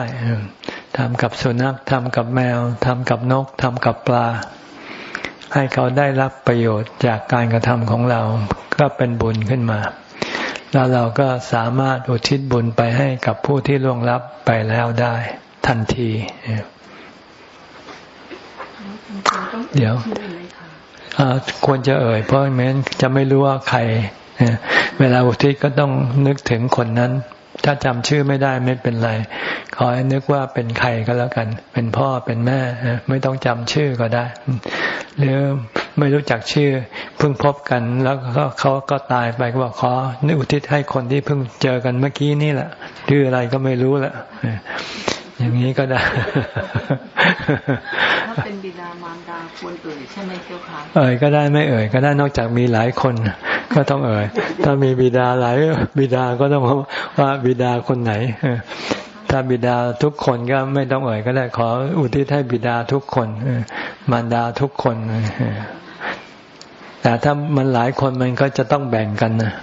ทำกับสุนัขทำกับแมวทำกับนกทำกับปลา ให้เขาได้รับประโยชน์จากการกระทำของเราก็เป็นบุญขึ้นมา แล้วเราก็สามารถอุทิศบุญไปให้กับผู้ที่ล่วงลับไปแล้วได้ทันที เดี๋ยว ควรจะเอ่ย เพราะแม้นจะไม่รู้ว่าใครเวลาอุทิศก็ต้องนึกถึงคนนั้น ถ้าจำชื่อไม่ได้ไม่เป็นไร ขอให้นึกว่าเป็นใครก็แล้วกัน เป็นพ่อเป็นแม่ไม่ต้องจำชื่อก็ได้ หรือไม่รู้จักชื่อ เพิ่งพบกันแล้วก็เขาก็ตายไปก็บอกขอนึกอุทิศให้คนที่เพิ่งเจอกันเมื่อกี้นี่แหละชื่ออะไรก็ไม่รู้ละอย่างนี้ก็ได้ถ้าเป็นบิดามา ควรเอ่ยใช่ไหมเจ้าคะเอ่ยก็ได้ไม่เอ่ยก็ได้นอกจากมีหลายคน ก็ต้องเอ่ยถ้ามีบิดาหลายบิดาก็ต้องว่าบิดาคนไหนถ้าถ้าบิดาทุกคนก็ไม่ต้องเอ่ยก็ได้ขออุทิศให้บิดาทุกคนมารดาทุกคนแต่ถ้ามันหลายคนมันก็จะต้องแบ่งกันนะ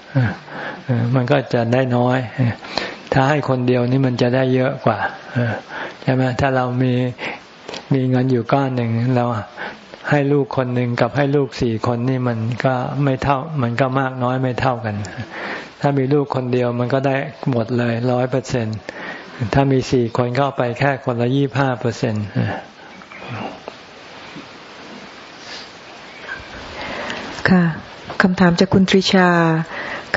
มันก็จะได้น้อย ถ้าให้คนเดียวนี่มันจะได้เยอะกว่าใช่ไหมถ้าเรามีมีเงินอยู่ก้อนหนึ่งเรา ให้ลูกคนหนึ่งกับให้ลูกสี่คนนี่มันก็ไม่เท่า มันก็มากน้อยไม่เท่ากัน ถ้ามีลูกคนเดียวมันก็ได้หมดเลยร้อยเปอร์เซ็นถ้ามีสี่คนก็ไปแค่คนละยี่ห้าเปอร์เซ็นต์ค่ะคำถามจากคุณตริชา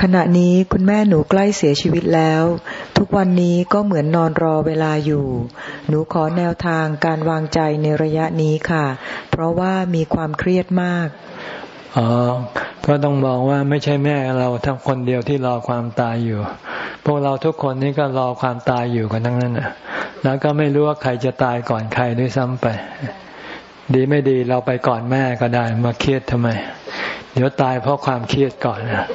ขณะนี้คุณแม่หนูใกล้เสียชีวิตแล้ว ทุกวันนี้ก็เหมือนนอนรอเวลาอยู่ หนูขอแนวทางการวางใจในระยะนี้ค่ะ เพราะว่ามีความเครียดมากอ๋อก็ต้องมองว่าไม่ใช่แม่เราทั้งคนเดียวที่รอความตายอยู่ พวกเราทุกคนนี่ก็รอความตายอยู่กันทั้งนั้นนะแล้วก็ไม่รู้ว่าใครจะตายก่อนใครด้วยซ้ำไป ดีไม่ดีเราไปก่อนแม่ก็ได้ มาเครียดทำไม เดี๋ยวตายเพราะความเครียดก่อนนะ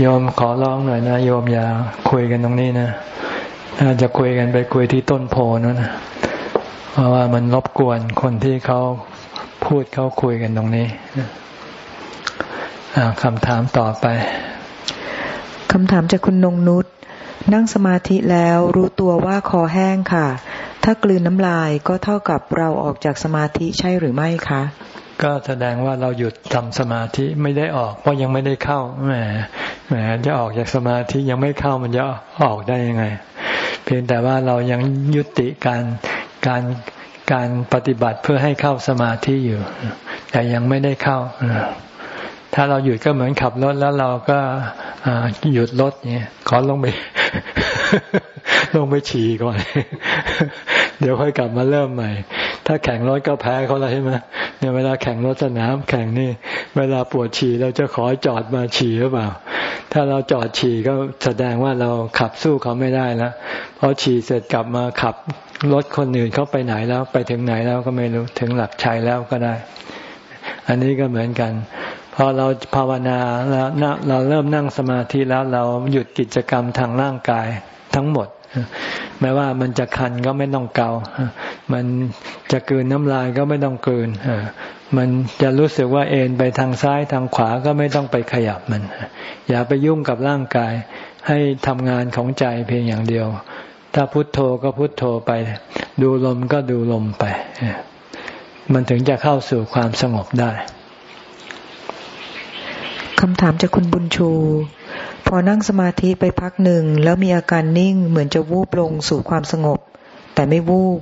โยมขอร้องหน่อยนะโยมอย่าคุยกันตรงนี้นะถ้าจะคุยกันไปคุยที่ต้นโพนั่นนะเพราะว่ามันรบกวนคนที่เขาพูดเขาคุยกันตรงนี้คำถามต่อไปคำถามจากคุณนงนุษนั่งสมาธิแล้วรู้ตัวว่าคอแห้งค่ะ ถ้ากลืนน้ำลายก็เท่ากับเราออกจากสมาธิใช่หรือไม่คะ ก็แสดงว่าเราหยุดทำสมาธิไม่ได้ออกเพราะยังไม่ได้เข้าแหมแหมจะออกจากสมาธิยังไม่เข้ามันจะออกได้ยังไง เพียงแต่ว่าเรายังยุติการการการปฏิบัติเพื่อให้เข้าสมาธิอยู่ แต่ยังไม่ได้เข้า ถ้าเราหยุดก็เหมือนขับรถแล้วเราก็หยุดรถเนี่ยขอลงไป ลงไปฉี่ก่อน เดี๋ยวค่อยกลับมาเริ่มใหม่ ถ้าแข่งรถก็แพ้เขาแล้วใช่ไหมเนี่ยเวลาแข่งรถสนามแข่งนี่ เวลาปวดฉี่เราจะขอจอดมาฉี่หรือเปล่า ถ้าเราจอดฉี่ก็แสดงว่าเราขับสู้เขาไม่ได้แล้วพอฉี่เสร็จกลับมาขับรถคนอื่นเขาไปไหนแล้ว ไปถึงไหนแล้วก็ไม่รู้ถึงหลักชัยแล้วก็ได้ อันนี้ก็เหมือนกันพอเราภาวนาแล้วเราเริ่มนั่งสมาธิแล้วเราหยุดกิจกรรมทางร่างกาย ทั้งหมดแม้ว่ามันจะคันก็ไม่ต้องเกา มันจะกืนน้ำลายก็ไม่ต้องกืนมันจะรู้สึกว่าเอ็นไปทางซ้ายทางขวาก็ไม่ต้องไปขยับมัน อย่าไปยุ่งกับร่างกาย ให้ทำงานของใจเพียงอย่างเดียว ถ้าพุทโธก็พุทโธไป ดูลมก็ดูลมไป มันถึงจะเข้าสู่ความสงบได้คำถามจากคุณบุญชู อนั่งสมาธิไปพักหนึ่ง แล้วมีอาการนิ่งเหมือนจะวูบลงสู่ความสงบ แต่ไม่วูบ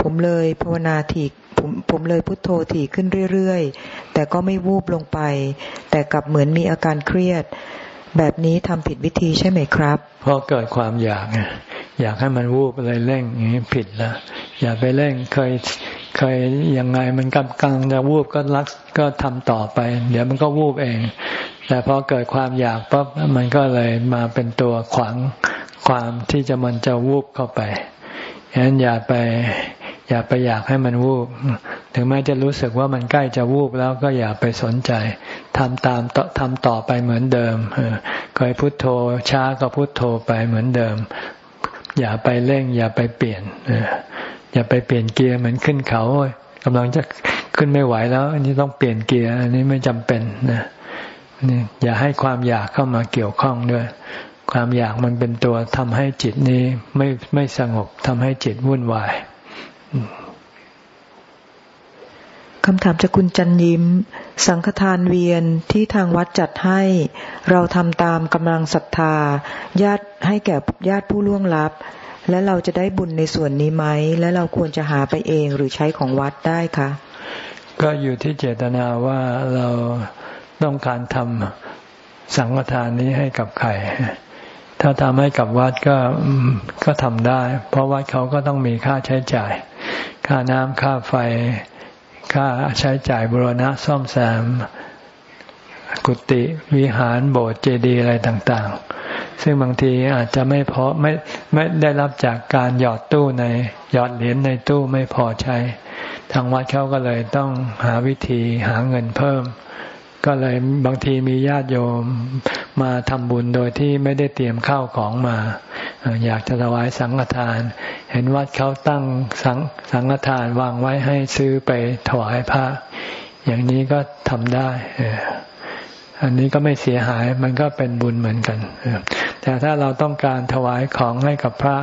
ผมเลยภาวนาถีผมผมเลยพุโทโธถี่ขึ้นเรื่อยๆ แต่ก็ไม่วูบลงไป แต่กลับเหมือนมีอาการเครียด แบบนี้ทำผิดวิธีใช่ไหมครับ เพราะเกิดความอยาก อยากให้มันวูบเลยเร่งอย่างนี้ผิดแล้ว อย่าไปเร่งเคยเคยยังไงมันกำลังจะวูบก็รักก็ทำต่อไป เดี๋ยวมันก็วูบเอง แต่พอเกิดความอยากปั๊บมันก็เลยมาเป็นตัวขวางความที่จะมันจะวูบเข้าไปฉะนั้นอย่าไปอย่าไปอยากให้มันวูบ ถึงแม้จะรู้สึกว่ามันใกล้จะวูบแล้วก็อย่าไปสนใจทำตามทำต่อไปเหมือนเดิมเคยพุโทโธช้าก็พุโทโธไปเหมือนเดิม อย่าไปเร่ง อย่าไปเปลี่ยนอย่าไปเปลี่ยนเกียร์เหมือนขึ้นเขากำลังจะขึ้นไม่ไหวแล้ว อันนี้ต้องเปลี่ยนเกียร์ อันนี้ไม่จำเป็นนะ นี่อย่าให้ความอยากเข้ามาเกี่ยวข้องด้วย ความอยากมันเป็นตัวทำให้จิตนี้ไม่ไม่สงบทำให้จิตวุ่นวายคำถามจากคุณจันยิ้ม สังฆทานเวียนที่ทางวัดจัดให้ เราทำตามกำลังศรัทธา ญาติให้แก่ญาติผู้ล่วงลับ และเราจะได้บุญในส่วนนี้ไหม และเราควรจะหาไปเองหรือใช้ของวัดได้คะ ก็อยู่ที่เจตนาว่าเรา ต้องการทำสังฆทานนี้ให้กับใคร ถ้าทำให้กับวัดก็ก็ทำได้ เพราะวัดเขาก็ต้องมีค่าใช้จ่าย ค่าน้ำค่าไฟ ค่าใช้จ่ายบุรณะซ่อมแซม กุฏิวิหารโบสถ์เจดีย์อะไรต่าง ๆ ซึ่งบางทีอาจจะไม่พอไม่ไม่ได้รับจากการหยอดตู้ในหยอดเหรียญในตู้ไม่พอใช้ ทางวัดเขาก็เลยต้องหาวิธีหาเงินเพิ่ม ก็เลยบางทีมีญาติโยมมาทำบุญโดยที่ไม่ได้เตรียมข้าวของมา อยากจะถวายสังฆทาน เห็นวัดเขาตั้งสังสังฆทานวางไว้ให้ซื้อไปถวายพระ อย่างนี้ก็ทำได้ อันนี้ก็ไม่เสียหายมันก็เป็นบุญเหมือนกันแต่ถ้าเราต้องการถวายของให้กับพระ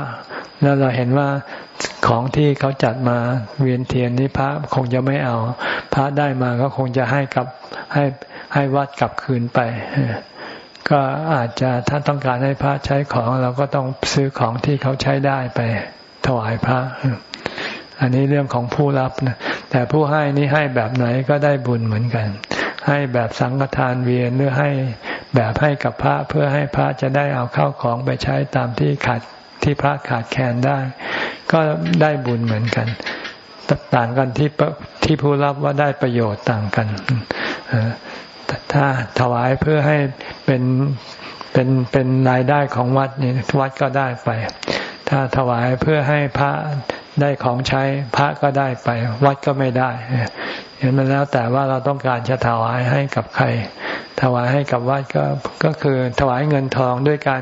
แล้วเราเห็นว่าของที่เขาจัดมาเวียนเทียนนี้พระคงจะไม่เอา พระได้มาก็คงจะให้กับให้ให้วัดกลับคืนไป ก็อาจจะถ้าต้องการให้พระใช้ของ เราก็ต้องซื้อของที่เขาใช้ได้ไปถวายพระ อันนี้เรื่องของผู้รับนะแต่ผู้ให้นี่ให้แบบไหนก็ได้บุญเหมือนกัน ให้แบบสังฆทานเวียนหรือให้แบบให้กับพระเพื่อให้พระจะได้เอาเข้าของไปใช้ตามที่ขาดที่พระขาดแคลนได้ ก็ได้บุญเหมือนกันต่างกันที่ที่ผู้รับว่าได้ประโยชน์ต่างกันถ้าถวายเพื่อให้เป็นเป็นเป็นรายได้ของวัดนี่วัดก็ได้ไป ถ้าถวายเพื่อให้พระ ได้ของใช้พระก็ได้ไป วัดก็ไม่ได้ เห็นมันแล้วแต่ว่าเราต้องการจะถวายให้กับใคร ถวายให้กับวัดก็ก็คือถวายเงินทองด้วยการ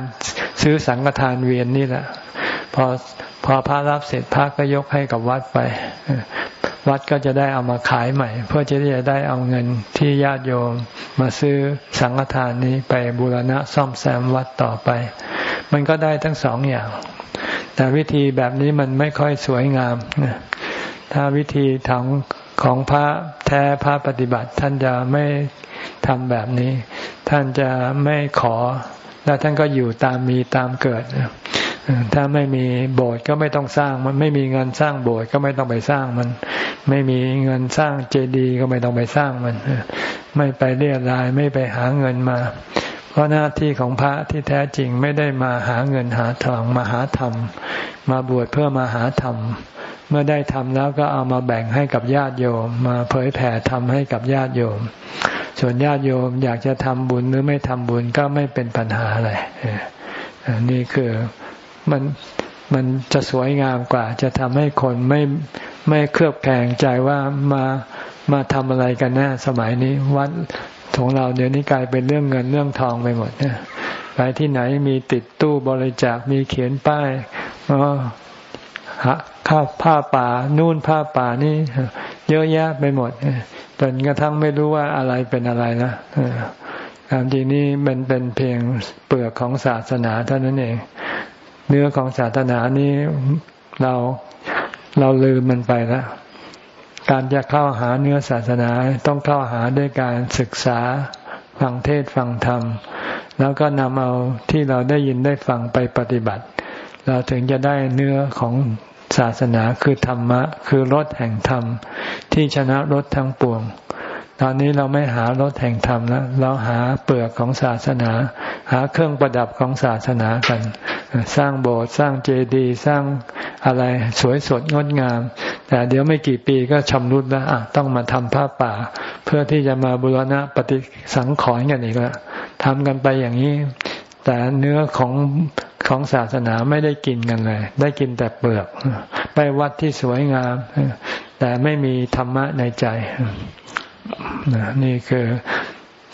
ซื้อสังฆทานเวียนนี่แหละ พอพอพระรับเสร็จพระก็ยกให้กับวัดไป วัดก็จะได้เอามาขายใหม่ เพื่อจะได้เอาเงินที่ญาติโยมมาซื้อสังฆทานนี้ไปบูรณะซ่อมแซมวัดต่อไป มันก็ได้ทั้งสองอย่าง แต่วิธีแบบนี้มันไม่ค่อยสวยงามถ้าวิธีทางของพระแท้พระปฏิบัติ ท่านจะไม่ทำแบบนี้ ท่านจะไม่ขอ แล้วท่านก็อยู่ตามมีตามเกิดถ้าไม่มีโบสถ์ก็ไม่ต้องสร้างมันไม่มีเงินสร้างโบสถ์ก็ไม่ต้องไปสร้างมัน ไม่มีเงินสร้างเจดีย์ก็ไม่ต้องไปสร้างมัน ไม่ไปเรียรายไม่ไปหาเงินมา เพราะหน้าที่ของพระที่แท้จริงไม่ได้มาหาเงินหาทองมาหาธรรม มาบวชเพื่อมาหาธรรม เมื่อได้ทำแล้วก็เอามาแบ่งให้กับญาติโยม มาเผยแผ่ทำให้กับญาติโยม ส่วนญาติโยมอยากจะทำบุญหรือไม่ทำบุญก็ไม่เป็นปัญหาอะไรนี่คือมันมันจะสวยงามกว่า จะทำให้คนไม่ไม่เครือบแคลงใจว่ามามาทำอะไรกันแน่สมัยนี้ วัด ของเราเดี๋ยวนี้กลายเป็นเรื่องเงินเรื่องทองไปหมดไปที่ไหนมีติดตู้บริจาคมีเขียนป้ายข้าผ้าป่านู่นผ้าป่านี่เยอะแยะไปหมดจนกระทั่งไม่รู้ว่าอะไรเป็นอะไรนะความจริงนี่มันเป็นเพียงเปลือกของศาสนาเท่านั้นเอง เนื้อของศาสนานี้เราเราลืมมันไปแล้ว การจะเข้าหาเนื้อศาสนาต้องเข้าหาด้วยการศึกษาฟังเทศฟังธรรม แล้วก็นำเอาที่เราได้ยินได้ฟังไปปฏิบัติ เราถึงจะได้เนื้อของศาสนาคือธรรมะ คือรถแห่งธรรม ที่ชนะรถทั้งปวง ตอนนี้เราไม่หารถแห่งธรรมแล้ว เราหาเปลือกของศาสนา หาเครื่องประดับของศาสนากัน สร้างโบสถ์สร้างเจดีย์สร้างอะไรสวยสดงดงาม แต่เดี๋ยวไม่กี่ปีก็ชำรุดแล้วต้องมาทำผ้าป่า เพื่อที่จะมาบูรณะปฏิสังขรณ์กันอีกแล้วทำกันไปอย่างนี้ แต่เนื้อของของศาสนาไม่ได้กินกันเลย ได้กินแต่เปลือก ไปวัดที่สวยงาม แต่ไม่มีธรรมะในใจ นี่คือ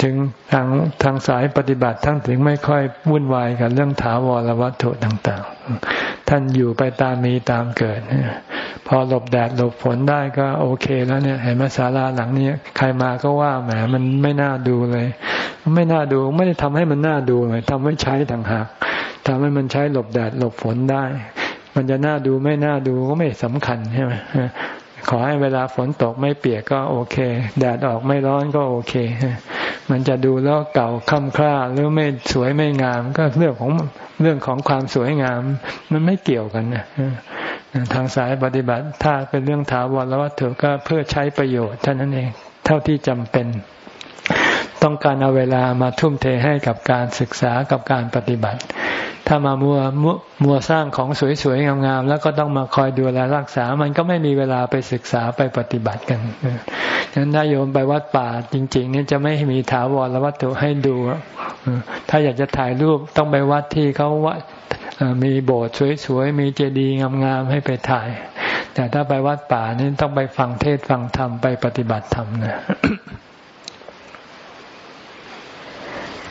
ถึงทางทางสายปฏิบัติทั้งถึงไม่ค่อยวุ่นวายกับเรื่องถาวรวัตถุต่าง ๆ ท่านอยู่ไปตามมีตามเกิด พอหลบแดดหลบฝนได้ก็โอเคแล้วเนี่ย เห็นมาศาลาหลังนี้ใครมาก็ว่าแหมมันไม่น่าดูเลย ไม่น่าดูไม่ได้ทำให้มันน่าดูเลยทำไว้ใช้ต่างหากทำให้มันใช้หลบแดดหลบฝนได้ มันจะน่าดูไม่น่าดูก็ไม่สำคัญใช่ไหม ขอให้เวลาฝนตกไม่เปียกก็โอเค แดดออกไม่ร้อนก็โอเค มันจะดูแล้วเก่าค่ำคร่าหรือไม่สวยไม่งาม ก็เรื่องของเรื่องของความสวยงาม มันไม่เกี่ยวกันนะทางสายปฏิบัติถ้าเป็นเรื่องถาวรวัตถุก็เพื่อใช้ประโยชน์เท่านั้นเองเท่าที่จำเป็น ต้องการเอาเวลามาทุ่มเทให้กับการศึกษากับการปฏิบัติ ถ้ามามัวมัวสร้างของสวยๆงามๆแล้วก็ต้องมาคอยดูแลรักษา มันก็ไม่มีเวลาไปศึกษาไปปฏิบัติกันฉะนั้นถ้าโยมไปวัดป่าจริงๆนี่จะไม่มีถาวรวัตถุให้ดูถ้าอยากจะถ่ายรูปต้องไปวัดที่เขาวัดมีโบสถ์สวยๆมีเจดีย์งามๆให้ไปถ่าย แต่ถ้าไปวัดป่านี่ต้องไปฟังเทศฟังธรรมไปปฏิบัติธรรมนะ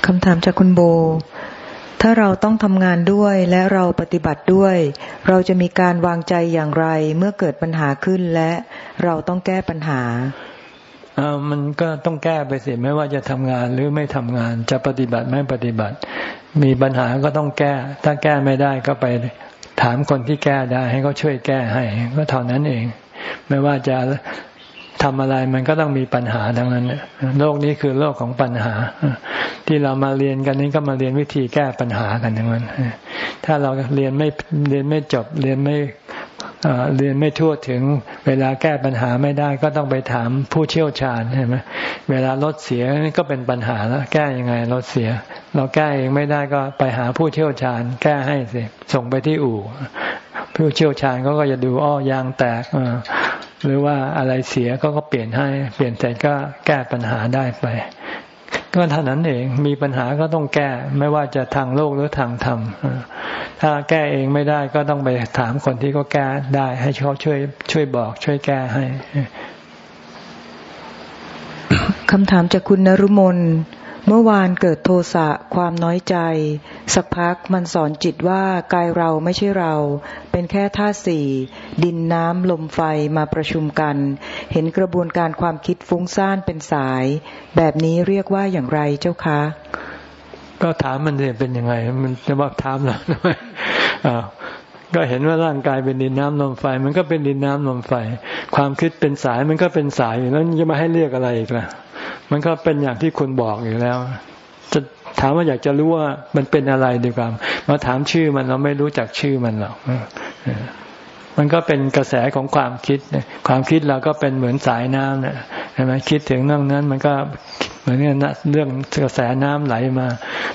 คำถามจากคุณโบ ถ้าเราต้องทำงานด้วยและเราปฏิบัติด้วย เราจะมีการวางใจอย่างไรเมื่อเกิดปัญหาขึ้นและเราต้องแก้ปัญหาอามันก็ต้องแก้ไปสิไม่ว่าจะทำงานหรือไม่ทำงาน จะปฏิบัติไม่ปฏิบัติ มีปัญหาก็ต้องแก้ ถ้าแก้ไม่ได้ก็ไปถามคนที่แก้ได้ให้เขาช่วยแก้ให้ ก็เท่านั้นเอง ไม่ว่าจะ ทำอะไรมันก็ต้องมีปัญหาทั้งนั้นโลกนี้คือโลกของปัญหา ที่เรามาเรียนกันนี้ก็มาเรียนวิธีแก้ปัญหากันทั้งนั้นถ้าเราเรียนไม่เรียนไม่จบเรียนไม่ เรียนไม่ทั่วถึง เวลาแก้ปัญหาไม่ได้ก็ต้องไปถามผู้เชี่ยวชาญใช่ไหมเวลารถเสียนี่ก็เป็นปัญหาแล้วแก้ยังไงรถเสีย เราแก้เองไม่ได้ก็ไปหาผู้เชี่ยวชาญ แก้ให้สิส่งไปที่อู่ ผู้เชี่ยวชาญเขาก็จะดูอ้อยางแตกหรือว่าอะไรเสียก็ก็เปลี่ยนให้ เปลี่ยนเสร็จก็แก้ปัญหาได้ไป ก็เท่านั้นเองมีปัญหาก็ต้องแก้ ไม่ว่าจะทางโลกหรือทางธรรมถ้าแก้เองไม่ได้ก็ต้องไปถามคนที่ก็แก้ได้ให้เขาช่วย ช่วยบอก ช่วยแก้ให้คำถามจากคุณนรุมน เมื่อวานเกิดโทสะความน้อยใจ สักพักมันสอนจิตว่ากายเราไม่ใช่เรา เป็นแค่ธาตุสี่ดินน้ำลมไฟมาประชุมกัน เห็นกระบวนการความคิดฟุ้งซ่านเป็นสาย แบบนี้เรียกว่าอย่างไรเจ้าคะ ก็ถามมันเลยเป็นยังไง มันจะบอกถามเราทำไม ก็เห็นว่าร่างกายเป็นดินน้ำลมไฟ มันก็เป็นดินน้ำลมไฟ ความคิดเป็นสายมันก็เป็นสายอยู่แล้วจะมาให้เรียกอะไรอีกล่ะ มันก็เป็นอย่างที่คุณบอกอยู่แล้ว จะถามว่าอยากจะรู้ว่ามันเป็นอะไรดีกว่ามาถามชื่อมันเราไม่รู้จักชื่อมันหรอกมันก็เป็นกระแสของความคิด ความคิดเราก็เป็นเหมือนสายน้ำเนี่ยใช่ไหมคิดถึงเรื่องนั้น มันก็ เหมือนเนี่ยเรื่องกระแสน้ำไหลมา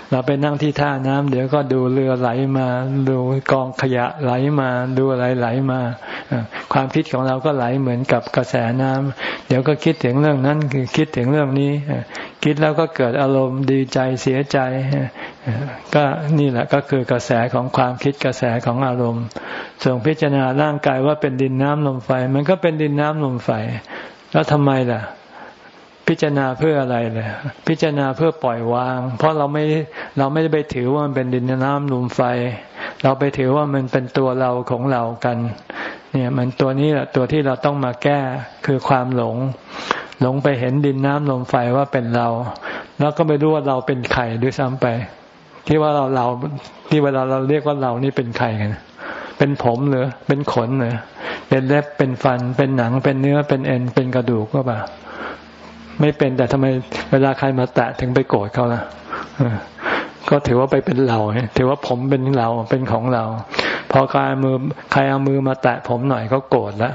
เราไปนั่งที่ท่าน้ำเดี๋ยวก็ดูเรือไหลมา ดูกองขยะไหลมา ดูอะไรไหลมาความคิดของเราก็ไหลเหมือนกับกระแสน้ำเดี๋ยวก็คิดถึงเรื่องนั้นคือคิดถึงเรื่องนี้คิดแล้วก็เกิดอารมณ์ดีใจเสียใจก็นี่แหละก็คือกระแสของความคิดกระแสของอารมณ์ส่งพิจารณาร่างกายว่าเป็นดินน้ำลมไฟ มันก็เป็นดินน้ำลมไฟ แล้วทำไมล่ะ พิจารณาเพื่ออะไรเลยพิจารณาเพื่อปล่อยวาง เพราะเราไม่เราไม่ได้ไปถือว่ามันเป็นดินน้ำลมไฟ เราไปถือว่ามันเป็นตัวเราของเรากัน เนี่ยมันตัวนี้แหละตัวที่เราต้องมาแก้คือความหลง หลงไปเห็นดินน้ำลมไฟว่าเป็นเรา แล้วก็ไม่รู้ว่าเราเป็นใครด้วยซ้ำไป ที่ว่าเราเราที่เวลาเราเรียกว่าเรานี่เป็นใครกันเป็นผมหรือเป็นขนหรือเป็นเล็บเป็นฟัน เป็นหนังเป็นเนื้อเป็นเอ็นเป็นกระดูกก็ป่ะ ไม่เป็นแต่ทำไมเวลาใครมาแตะถึงไปโกรธเขาล่ะก็ถือว่าไปเป็นเราถือว่าผมเป็นเราเป็นของเรา พอใครเอามือใครเอามือมาแตะผมหน่อยก็โกรธแล้ว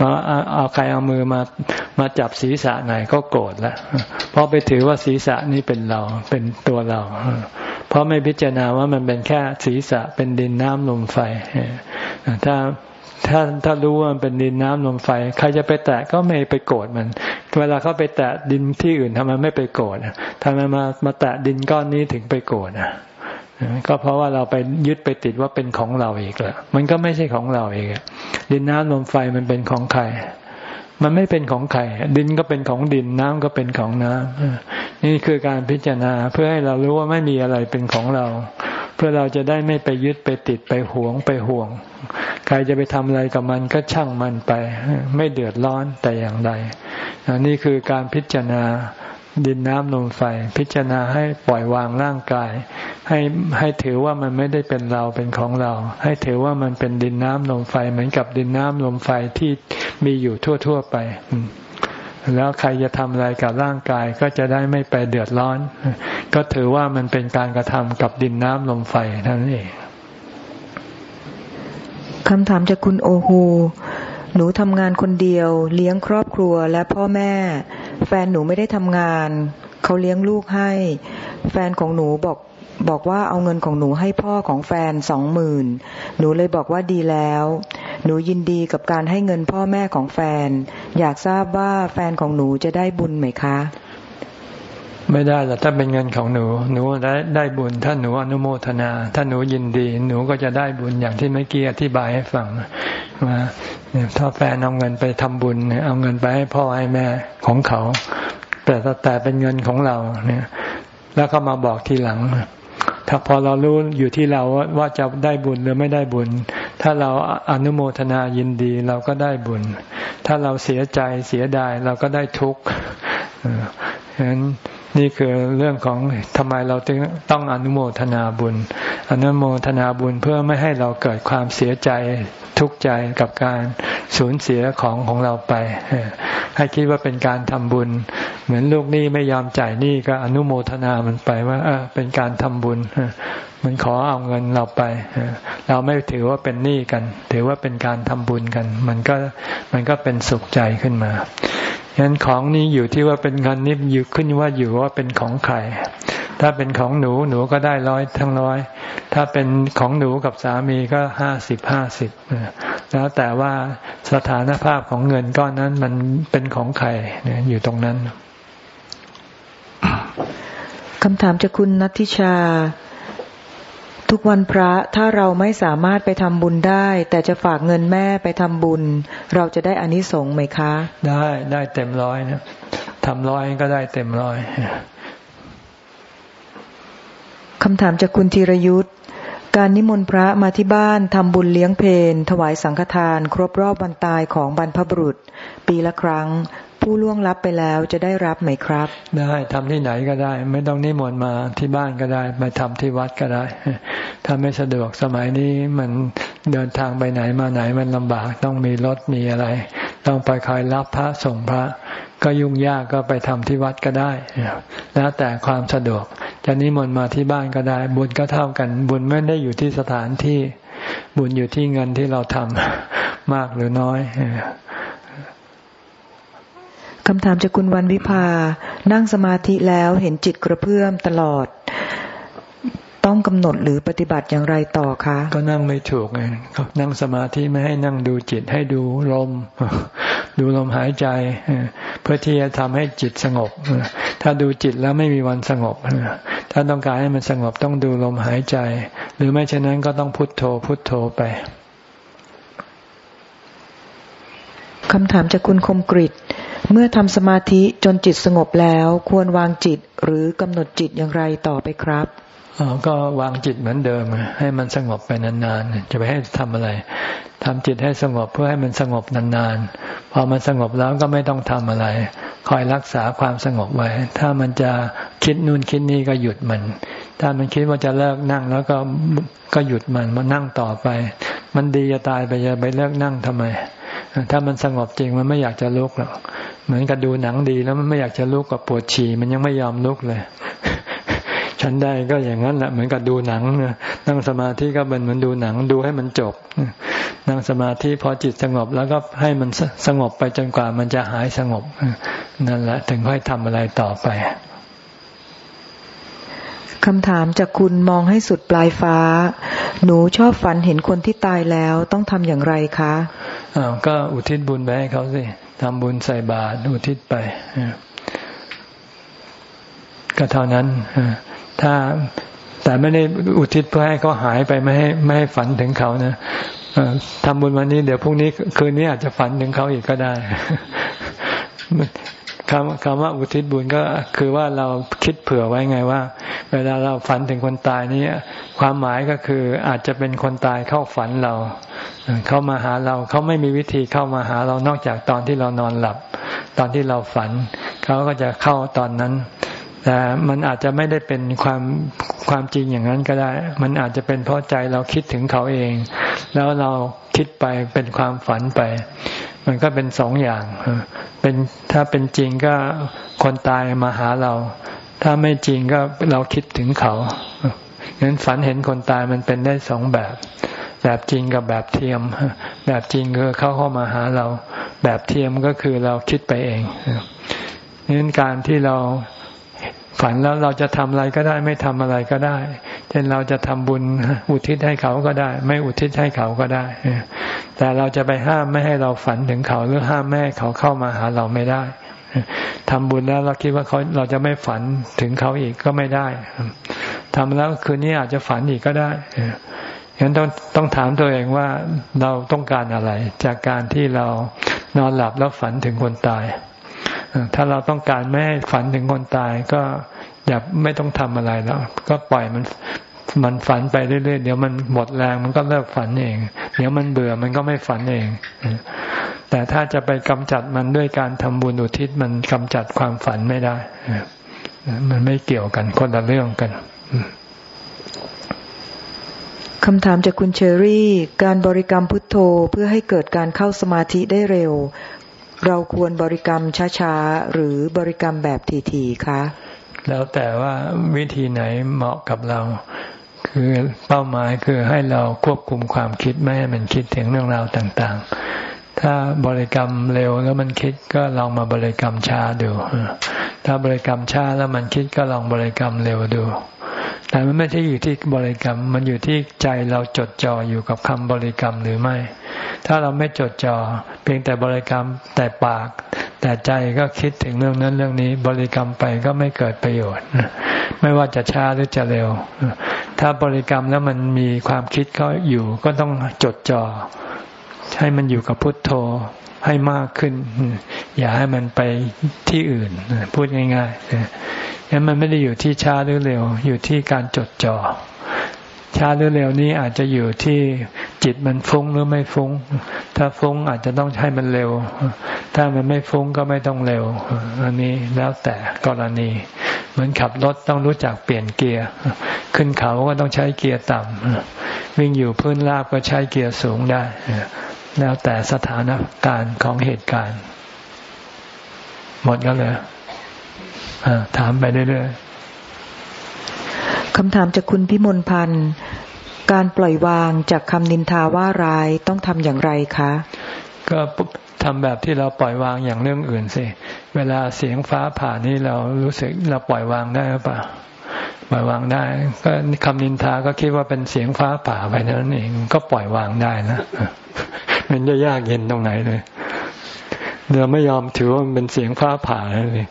มาเอาใครเอามือมามาจับศีรษะหน่อยก็โกรธแล้วเพราะไปถือว่าศีรษะนี่เป็นเราเป็นตัวเรา เพราะไม่พิจารณาว่ามันเป็นแค่ศีรษะเป็นดินน้ำลมไฟถ้า ถ้าถ้ารู้ว่ามันเป็นดินน้ำลมไฟ ใครจะไปแตะก็ไม่ไปโกรธมัน เวลาเขาไปแตะดินที่อื่นทำไมไม่ไปโกรธทำไมมามาแตะดินก้อนนี้ถึงไปโกรธอะก็เพราะว่าเราไปยึดไปติดว่าเป็นของเราอีกแล้วมันก็ไม่ใช่ของเราเองดินน้ำลมไฟมันเป็นของใคร มันไม่เป็นของใครดินก็เป็นของดินน้ำก็เป็นของน้ำนี่คือการพิจารณาเพื่อให้เรารู้ว่าไม่มีอะไรเป็นของเรา เพื่อเราจะได้ไม่ไปยึดไปติดไปหวงไปห่วง ใครจะไปทำอะไรกับมันก็ช่างมันไป ไม่เดือดร้อนแต่อย่างใดนี่คือการพิจารณาดินน้ำลมไฟ พิจารณาให้ปล่อยวางร่างกาย ให้ให้ถือว่ามันไม่ได้เป็นเราเป็นของเรา ให้ถือว่ามันเป็นดินน้ำลมไฟเหมือนกับดินน้ำลมไฟที่มีอยู่ทั่ว ๆ ไป แล้วใครจะทำอะไรกับร่างกายก็จะได้ไม่ไปเดือดร้อน ก็ถือว่ามันเป็นการกระทำกับดินน้ำลมไฟเท่านั้นเองคำถามจากคุณโอฮูหนูทำงานคนเดียว เลี้ยงครอบครัวและพ่อแม่ แฟนหนูไม่ได้ทำงาน เขาเลี้ยงลูกให้ แฟนของหนูบอกบอกว่าเอาเงินของหนูให้พ่อของแฟนสองหมื่นหนูเลยบอกว่าดีแล้ว หนูยินดีกับการให้เงินพ่อแม่ของแฟน อยากทราบว่าแฟนของหนูจะได้บุญไหมคะ ไม่ได้หรอกถ้าเป็นเงินของหนู หนูได้ได้บุญ ถ้าหนูอนุโมทนา ถ้าหนูยินดี หนูก็จะได้บุญอย่างที่เมื่อกี้อธิบายให้ฟังมาถ้าแฟนเอาเงินไปทำบุญเอาเงินไปให้พ่อให้แม่ของเขา แต่แต่เป็นเงินของเราเนี่ย แล้วก็มาบอกทีหลังถ้าพอเรารู้อยู่ที่เราว่าจะได้บุญหรือไม่ได้บุญ ถ้าเราอนุโมทนายินดีเราก็ได้บุญ ถ้าเราเสียใจเสียดายเราก็ได้ทุกข์ฉะนั้นนี่คือเรื่องของทำไมเราจึงต้องอนุโมทนาบุญ อนุโมทนาบุญเพื่อไม่ให้เราเกิดความเสียใจ ทุกข์ใจกับการสูญเสียของของเราไป ให้คิดว่าเป็นการทำบุญ เหมือนลูกหนี้ไม่ยอมจ่ายหนี้ก็อนุโมทนามันไปว่าเออเป็นการทำบุญ มันขอเอาเงินเราไป เราไม่ถือว่าเป็นหนี้กัน ถือว่าเป็นการทำบุญกัน มันก็มันก็เป็นสุขใจขึ้นมาฉะนั้นของนี้อยู่ที่ว่าเป็นเงินนี่อยู่ขึ้นว่าอยู่ว่าเป็นของใคร ถ้าเป็นของหนูหนูก็ได้ร้อยทั้งร้อย ถ้าเป็นของหนูกับสามีก็ห้าสิบห้าสิบแล้วแต่ว่าสถานภาพของเงินก้อนนั้นมันเป็นของใครอยู่ตรงนั้นคำถามจากคุณนัทธิชา ทุกวันพระถ้าเราไม่สามารถไปทำบุญได้ แต่จะฝากเงินแม่ไปทำบุญ เราจะได้อานิสงส์ไหมคะ ได้ได้เต็มร้อยนะทำร้อยก็ได้เต็มร้อย คำถามจากคุณธีรยุทธการนิมนต์พระมาที่บ้านทำบุญเลี้ยงเพนถวายสังฆทาน ครบรอบวันตายของบรรพบุรุษ ปีละครั้ง ผู้ล่วงลับไปแล้วจะได้รับไหมครับ ได้ทำที่ไหนก็ได้ ไม่ต้องนิมนต์มาที่บ้านก็ได้ มาทำที่วัดก็ได้ถ้าไม่สะดวกสมัยนี้มันเดินทางไปไหนมาไหนมันลำบากต้องมีรถมีอะไร ต้องไปคอยรับพระส่งพระ ก็ยุ่งยากก็ไปทำที่วัดก็ได้แล้วแต่ความสะดวก จะนิมนต์มาที่บ้านก็ได้ บุญก็เท่ากัน บุญไม่ได้อยู่ที่สถานที่ บุญอยู่ที่เงินที่เราทำมากหรือน้อยคำถามจากคุณวันวิภานั่งสมาธิแล้วเห็นจิตกระเพื่อมตลอด ต้องกำหนดหรือปฏิบัติอย่างไรต่อคะ ก็นั่งไม่ถูกไงนั่งสมาธิไม่ให้นั่งดูจิตให้ดูลม ดูลมหายใจเพื่อที่จะทำให้จิตสงบ ถ้าดูจิตแล้วไม่มีวันสงบ ถ้าต้องการให้มันสงบต้องดูลมหายใจ หรือไม่เช่นนั้นก็ต้องพุทโธพุทโธไปคำถามจากคุณคมกริตเมื่อทำสมาธิจนจิตสงบแล้ว ควรวางจิตหรือกำหนดจิตอย่างไรต่อไปครับอ๋อ ก็วางจิตเหมือนเดิม ให้มันสงบไปนานๆ จะไปให้ทำอะไรทำจิตให้สงบเพื่อให้มันสงบนานๆ พอมันสงบแล้วก็ไม่ต้องทำอะไร คอยรักษาความสงบไว้ ถ้ามันจะคิดนู่นคิดนี่ก็หยุดมัน ถ้ามันคิดว่าจะเลิกนั่งแล้วก็ก็หยุดมันมานั่งต่อไป มันดีจะตายไปจะไปเลิกนั่งทำไม ถ้ามันสงบจริงมันไม่อยากจะลุกหรอก เหมือนกับดูหนังดีแล้วมันไม่อยากจะลุกกับปวดฉี่มันยังไม่ยอมลุกเลย ฉันได้ก็อย่างนั้นแหละเหมือนกับดูหนังนั่งสมาธิก็เป็นเหมือนดูหนังดูให้มันจบนั่งสมาธิพอจิตสงบแล้วก็ให้มันสงบไปจนกว่ามันจะหายสงบ นั่นแหละถึงค่อยทำอะไรต่อไปคำถามจากคุณมองให้สุดปลายฟ้า หนูชอบฝันเห็นคนที่ตายแล้วต้องทำอย่างไรคะอ้าวก็อุทิศบุญไปให้เขาสิทำบุญใส่บาตรอุทิศไปก็เท่านั้น ถ้าแต่ไม่ได้อุทิศเพื่อให้เขาหายไปไม่ให้ไม่ให้ฝันถึงเขานะทำบุญวันนี้เดี๋ยวพรุ่งนี้คืนนี้อาจจะฝันถึงเขาอีกก็ได้คำคำว่าอุทิศบุญก็คือว่าเราคิดเผื่อไว้ไงว่า เวลาเราฝันถึงคนตายนี้ความหมายก็คืออาจจะเป็นคนตายเข้าฝันเรา เขามาหาเราเขาไม่มีวิธีเข้ามาหาเรานอกจากตอนที่เรานอนหลับ ตอนที่เราฝัน เขาก็จะเข้าตอนนั้น แต่มันอาจจะไม่ได้เป็นความความจริงอย่างนั้นก็ได้ มันอาจจะเป็นเพราะใจเราคิดถึงเขาเอง แล้วเราคิดไปเป็นความฝันไป มันก็เป็นสองอย่าง เป็นถ้าเป็นจริงก็คนตายมาหาเรา ถ้าไม่จริงก็เราคิดถึงเขางั้นฝันเห็นคนตายมันเป็นได้สองแบบ แบบจริงกับแบบเทียม แบบจริงคือเขาเข้ามาหาเรา แบบเทียมก็คือเราคิดไปเองนั้นการที่เรา ฝันแล้วเราจะทำอะไรก็ได้ ไม่ทำอะไรก็ได้ เช่นเราจะทำบุญอุทิศให้เขาก็ได้ ไม่อุทิศให้เขาก็ได้ แต่เราจะไปห้ามไม่ให้เราฝันถึงเขาหรือห้ามแม่เขาเข้ามาหาเราไม่ได้ทำบุญแล้วเราคิดว่าเขาเราจะไม่ฝันถึงเขาอีกก็ไม่ได้ทำแล้วคืนนี้อาจจะฝันอีกก็ได้ฉะนั้นต้องต้องถามตัวเองว่าเราต้องการอะไร จากการที่เรานอนหลับแล้วฝันถึงคนตาย ถ้าเราต้องการไม่ให้ฝันถึงคนตายก็อย่าไม่ต้องทำอะไรแล้วก็ปล่อยมันมันฝันไปเรื่อยๆเดี๋ยวมันหมดแรงมันก็เลิกฝันเอง เดี๋ยวมันเบื่อมันก็ไม่ฝันเอง แต่ถ้าจะไปกำจัดมันด้วยการทำบุญอุทิศมันกำจัดความฝันไม่ได้มันไม่เกี่ยวกันคนละเรื่องกันคำถามจากคุณเชอรี่ การบริกรรมพุทโธเพื่อให้เกิดการเข้าสมาธิได้เร็ว เราควรบริกรรมช้าๆ หรือบริกรรมแบบถี่ๆ คะ แล้วแต่ว่าวิธีไหนเหมาะกับเรา คือเป้าหมายคือให้เราควบคุมความคิดไม่ให้มันคิดถึงเรื่องราวต่างๆ ถ้าบริกรรมเร็วแล้วมันคิดก็ลองมาบริกรรมช้าดู ถ้าบริกรรมช้าแล้วมันคิดก็ลองบริกรรมเร็วดู แต่มันไม่ใช่อยู่ที่บริกรรม มันอยู่ที่ใจเราจดจ่ออยู่กับคำบริกรรมหรือไม่ ถ้าเราไม่จดจ่อ เพียงแต่บริกรรมแต่ปาก แต่ใจก็คิดถึงเรื่องนั้นเรื่องนี้ บริกรรมไปก็ไม่เกิดประโยชน์ ไม่ว่าจะช้าหรือจะเร็ว ถ้าบริกรรมแล้วมันมีความคิดเขาอยู่ ก็ต้องจดจ่อให้มันอยู่กับพุทโธให้มากขึ้น อย่าให้มันไปที่อื่นพูดง่ายๆนั้นมันไม่ได้อยู่ที่ช้าหรือเร็ว อยู่ที่การจดจ่อ ช้าหรือเร็วนี้อาจจะอยู่ที่จิตมันฟุ้งหรือไม่ฟุ้ง ถ้าฟุ้งอาจจะต้องให้มันเร็ว ถ้ามันไม่ฟุ้งก็ไม่ต้องเร็ว อันนี้แล้วแต่กรณี เหมือนขับรถต้องรู้จักเปลี่ยนเกียร์ ขึ้นเขาก็ต้องใช้เกียร์ต่ำ วิ่งอยู่พื้นราบก็ใช้เกียร์สูงได้ แล้วแต่สถานการณ์ของเหตุการณ์ หมดก็เลยถามไปเรื่อยๆ คำถามจากคุณพิมลพันธ์ การปล่อยวางจากคำนินทาว่าร้ายต้องทำอย่างไรคะ ก็ทำแบบที่เราปล่อยวางอย่างเรื่องอื่นสิ เวลาเสียงฟ้าผ่านี่เรารู้สึกเราปล่อยวางได้หรือเปล่า ปล่อยวางได้ ก็คำนินทาก็คิดว่าเป็นเสียงฟ้าผ่าไปนั่นเอง ก็ปล่อยวางได้นะ มันจะยากเย็นตรงไหนเลย เราไม่ยอมถือว่ามันเป็นเสียงฟ้าผ่าเลย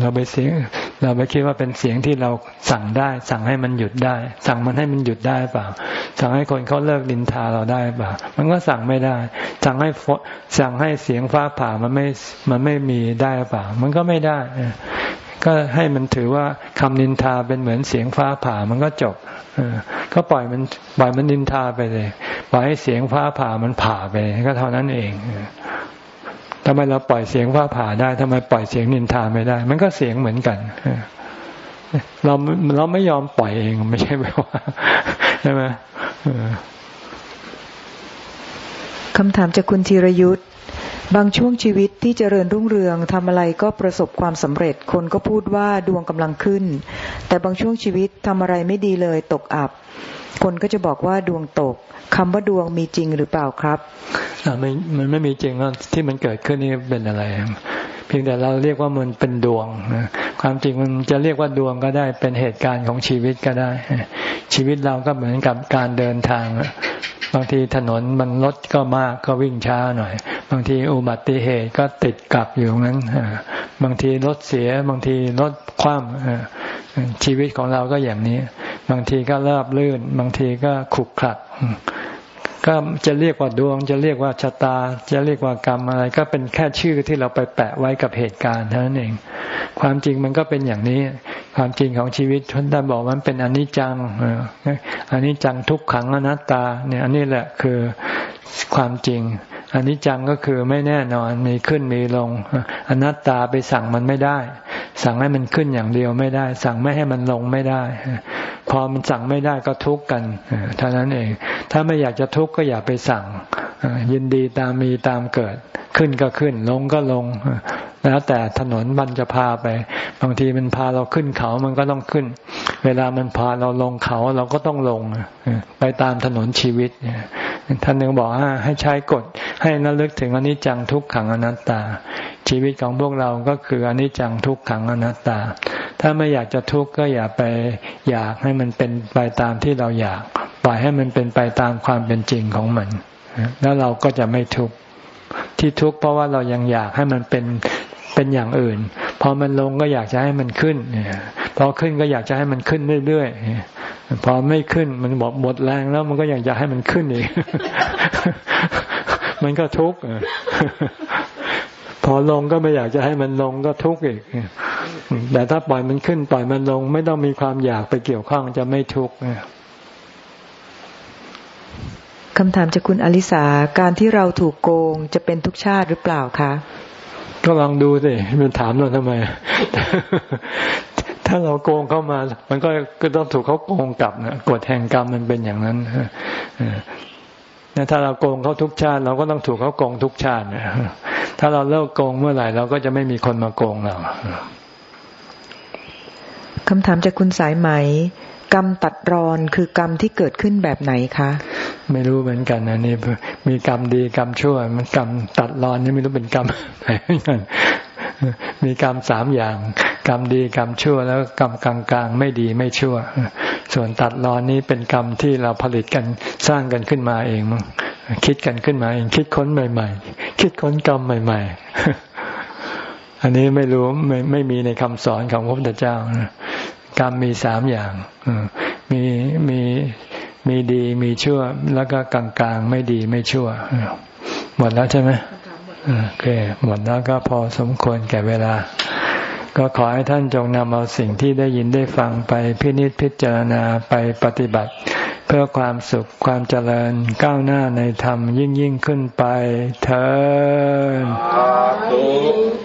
เราไปเสียง เราไปคิดว่าเป็นเสียงที่เราสั่งได้ สั่งให้มันหยุดได้ สั่งมันให้มันหยุดได้เปล่า สั่งให้คนเขาเลิกดินทาเราได้เปล่า มันก็สั่งไม่ได้ สั่งให้สั่งให้เสียงฟ้าผ่ามันไม่มันไม่มีได้เปล่า มันก็ไม่ได้ ก็ให้มันถือว่าคำนินทาเป็นเหมือนเสียงฟ้าผ่ามันก็จบก็ปล่อยมันปล่อยมันนินทาไปเลย ปล่อยให้เสียงฟ้าผ่ามันผ่าไปก็เท่านั้นเอง ทำไมเราปล่อยเสียงฟ้าผ่าได้ทำไมปล่อยเสียงนินทาไม่ได้ มันก็เสียงเหมือนกันเราเราไม่ยอมปล่อยเองไม่ใช่ไหมว่าใช่ไหมคำถามจากคุณธีรยุทธ์ บางช่วงชีวิตที่เจริญรุ่งเรืองทำอะไรก็ประสบความสำเร็จ คนก็พูดว่าดวงกำลังขึ้น แต่บางช่วงชีวิตทำอะไรไม่ดีเลยตกอับ คนก็จะบอกว่าดวงตกคำว่าดวงมีจริงหรือเปล่าครับอ่าไม่มันไม่มีจริงที่มันเกิดขึ้นนี่เป็นอะไร เพียงแต่เราเรียกว่ามันเป็นดวงความจริงมันจะเรียกว่าดวงก็ได้เป็นเหตุการณ์ของชีวิตก็ได้ ชีวิตเราก็เหมือนกับการเดินทาง บางทีถนนมันรถก็มากก็วิ่งช้าหน่อย บางทีอุบัติเหตุก็ติดกับอยู่นั้นบางทีรถเสีย บางทีรถคว่ำชีวิตของเราก็อย่างนี้ บางทีก็ราบลื่น บางทีก็ขุกขัด ก็จะเรียกว่าดวง จะเรียกว่าชะตา จะเรียกว่ากรรมอะไร ก็เป็นแค่ชื่อที่เราไปแปะไว้กับเหตุการณ์เท่านั้นเอง ความจริงมันก็เป็นอย่างนี้ ความจริงของชีวิตท่านบอกมันเป็นอนิจจังอนิจจังทุกขังอนัตตา เนี่ย อันนี้แหละคือความจริง อันิจจังก็คือไม่แน่นอนมีขึ้นมีลง อนัตตาไปสั่งมันไม่ได้ สั่งให้มันขึ้นอย่างเดียวไม่ได้ สั่งไม่ให้มันลงไม่ได้ พอมันสั่งไม่ได้ก็ทุกข์กันเท่านั้นเอง ถ้าไม่อยากจะทุกข์ก็อย่าไปสั่ง ยินดีตามมีตามเกิด ขึ้นก็ขึ้นลงก็ลง แล้วแต่ถนนมันจะพาไป บางทีมันพาเราขึ้นเขามันก็ต้องขึ้น เวลามันพาเราลงเขาเราก็ต้องลงไปตามถนนชีวิตท่านหนึ่งบอกให้ใช้กฎให้นลึกถึงอนิจจังทุกขังอนัตตา ชีวิตของพวกเราก็คืออนิจจังทุกขังอนัตตา ถ้าไม่อยากจะทุกข์ก็อย่าไปอยากให้มันเป็นไปตามที่เราอยาก ปล่อยให้มันเป็นไปตามความเป็นจริงของมัน แล้วเราก็จะไม่ทุกข์ที่ทุกข์เพราะว่าเรายังอยากให้มันเป็นเป็นอย่างอื่น พอมันลงก็อยากจะให้มันขึ้นพอขึ้นก็อยากจะให้มันขึ้นเรื่อยๆพอไม่ขึ้นมันบอกหมดแรงแล้วมันก็อยากจะให้มันขึ้นอีก มันก็ทุกข์พอลงก็ไม่อยากจะให้มันลงก็ทุกข์อีก แต่ถ้าปล่อยมันขึ้นปล่อยมันลง ไม่ต้องมีความอยากไปเกี่ยวข้องจะไม่ทุกข์คำถามจากคุณอลิสาการที่เราถูกโกงจะเป็นทุกชาติหรือเปล่าคะ ก็ลองดูสิมันถามเราทำไม ถ้าเราโกงเข้ามา มันก็ก็ต้องถูกเขาโกงกลับนะกฎแห่งกรรมมันเป็นอย่างนั้น ถ้าเราโกงเขาทุกชาติ เราก็ต้องถูกเขาโกงทุกชาติถ้าเราเลิกโกงเมื่อไหร่เราก็จะไม่มีคนมาโกงเราคำถามจากคุณสายไหม กรรมตัดรอนคือกรรมที่เกิดขึ้นแบบไหนคะ ไม่รู้เหมือนกันนะนี่มีกรรมดีกรรมชั่ว มันกรรมตัดรอนนี่ไม่รู้เป็นกรรมไหนกัน มีกรรมสามอย่าง กรรมดีกรรมชั่วแล้วกรรมกลางๆ ไม่ดีไม่ชั่ว ส่วนตัดรอนนี้เป็นกรรมที่เราผลิตกันสร้างกันขึ้นมาเองมึงคิดกันขึ้นมาเอง คิดค้นใหม่ ๆ คิดค้นกรรมใหม่ ๆ อันนี้ไม่รู้ไม่ไม่มีในคำสอนของพระพุทธเจ้ากรรมมีสามอย่างมีมีมีดีมีชั่ว แล้วก็กลางๆ ไม่ดีไม่ชั่ว หมดแล้วใช่ไหม โอเค หมดแล้วก็พอสมควรแก่เวลา ก็ขอให้ท่านจงนำเอาสิ่งที่ได้ยินได้ฟังไปพินิจพิจารณาไปปฏิบัติ เพื่อความสุขความเจริญก้าวหน้าในธรรมยิ่งยิ่งขึ้นไปเถิด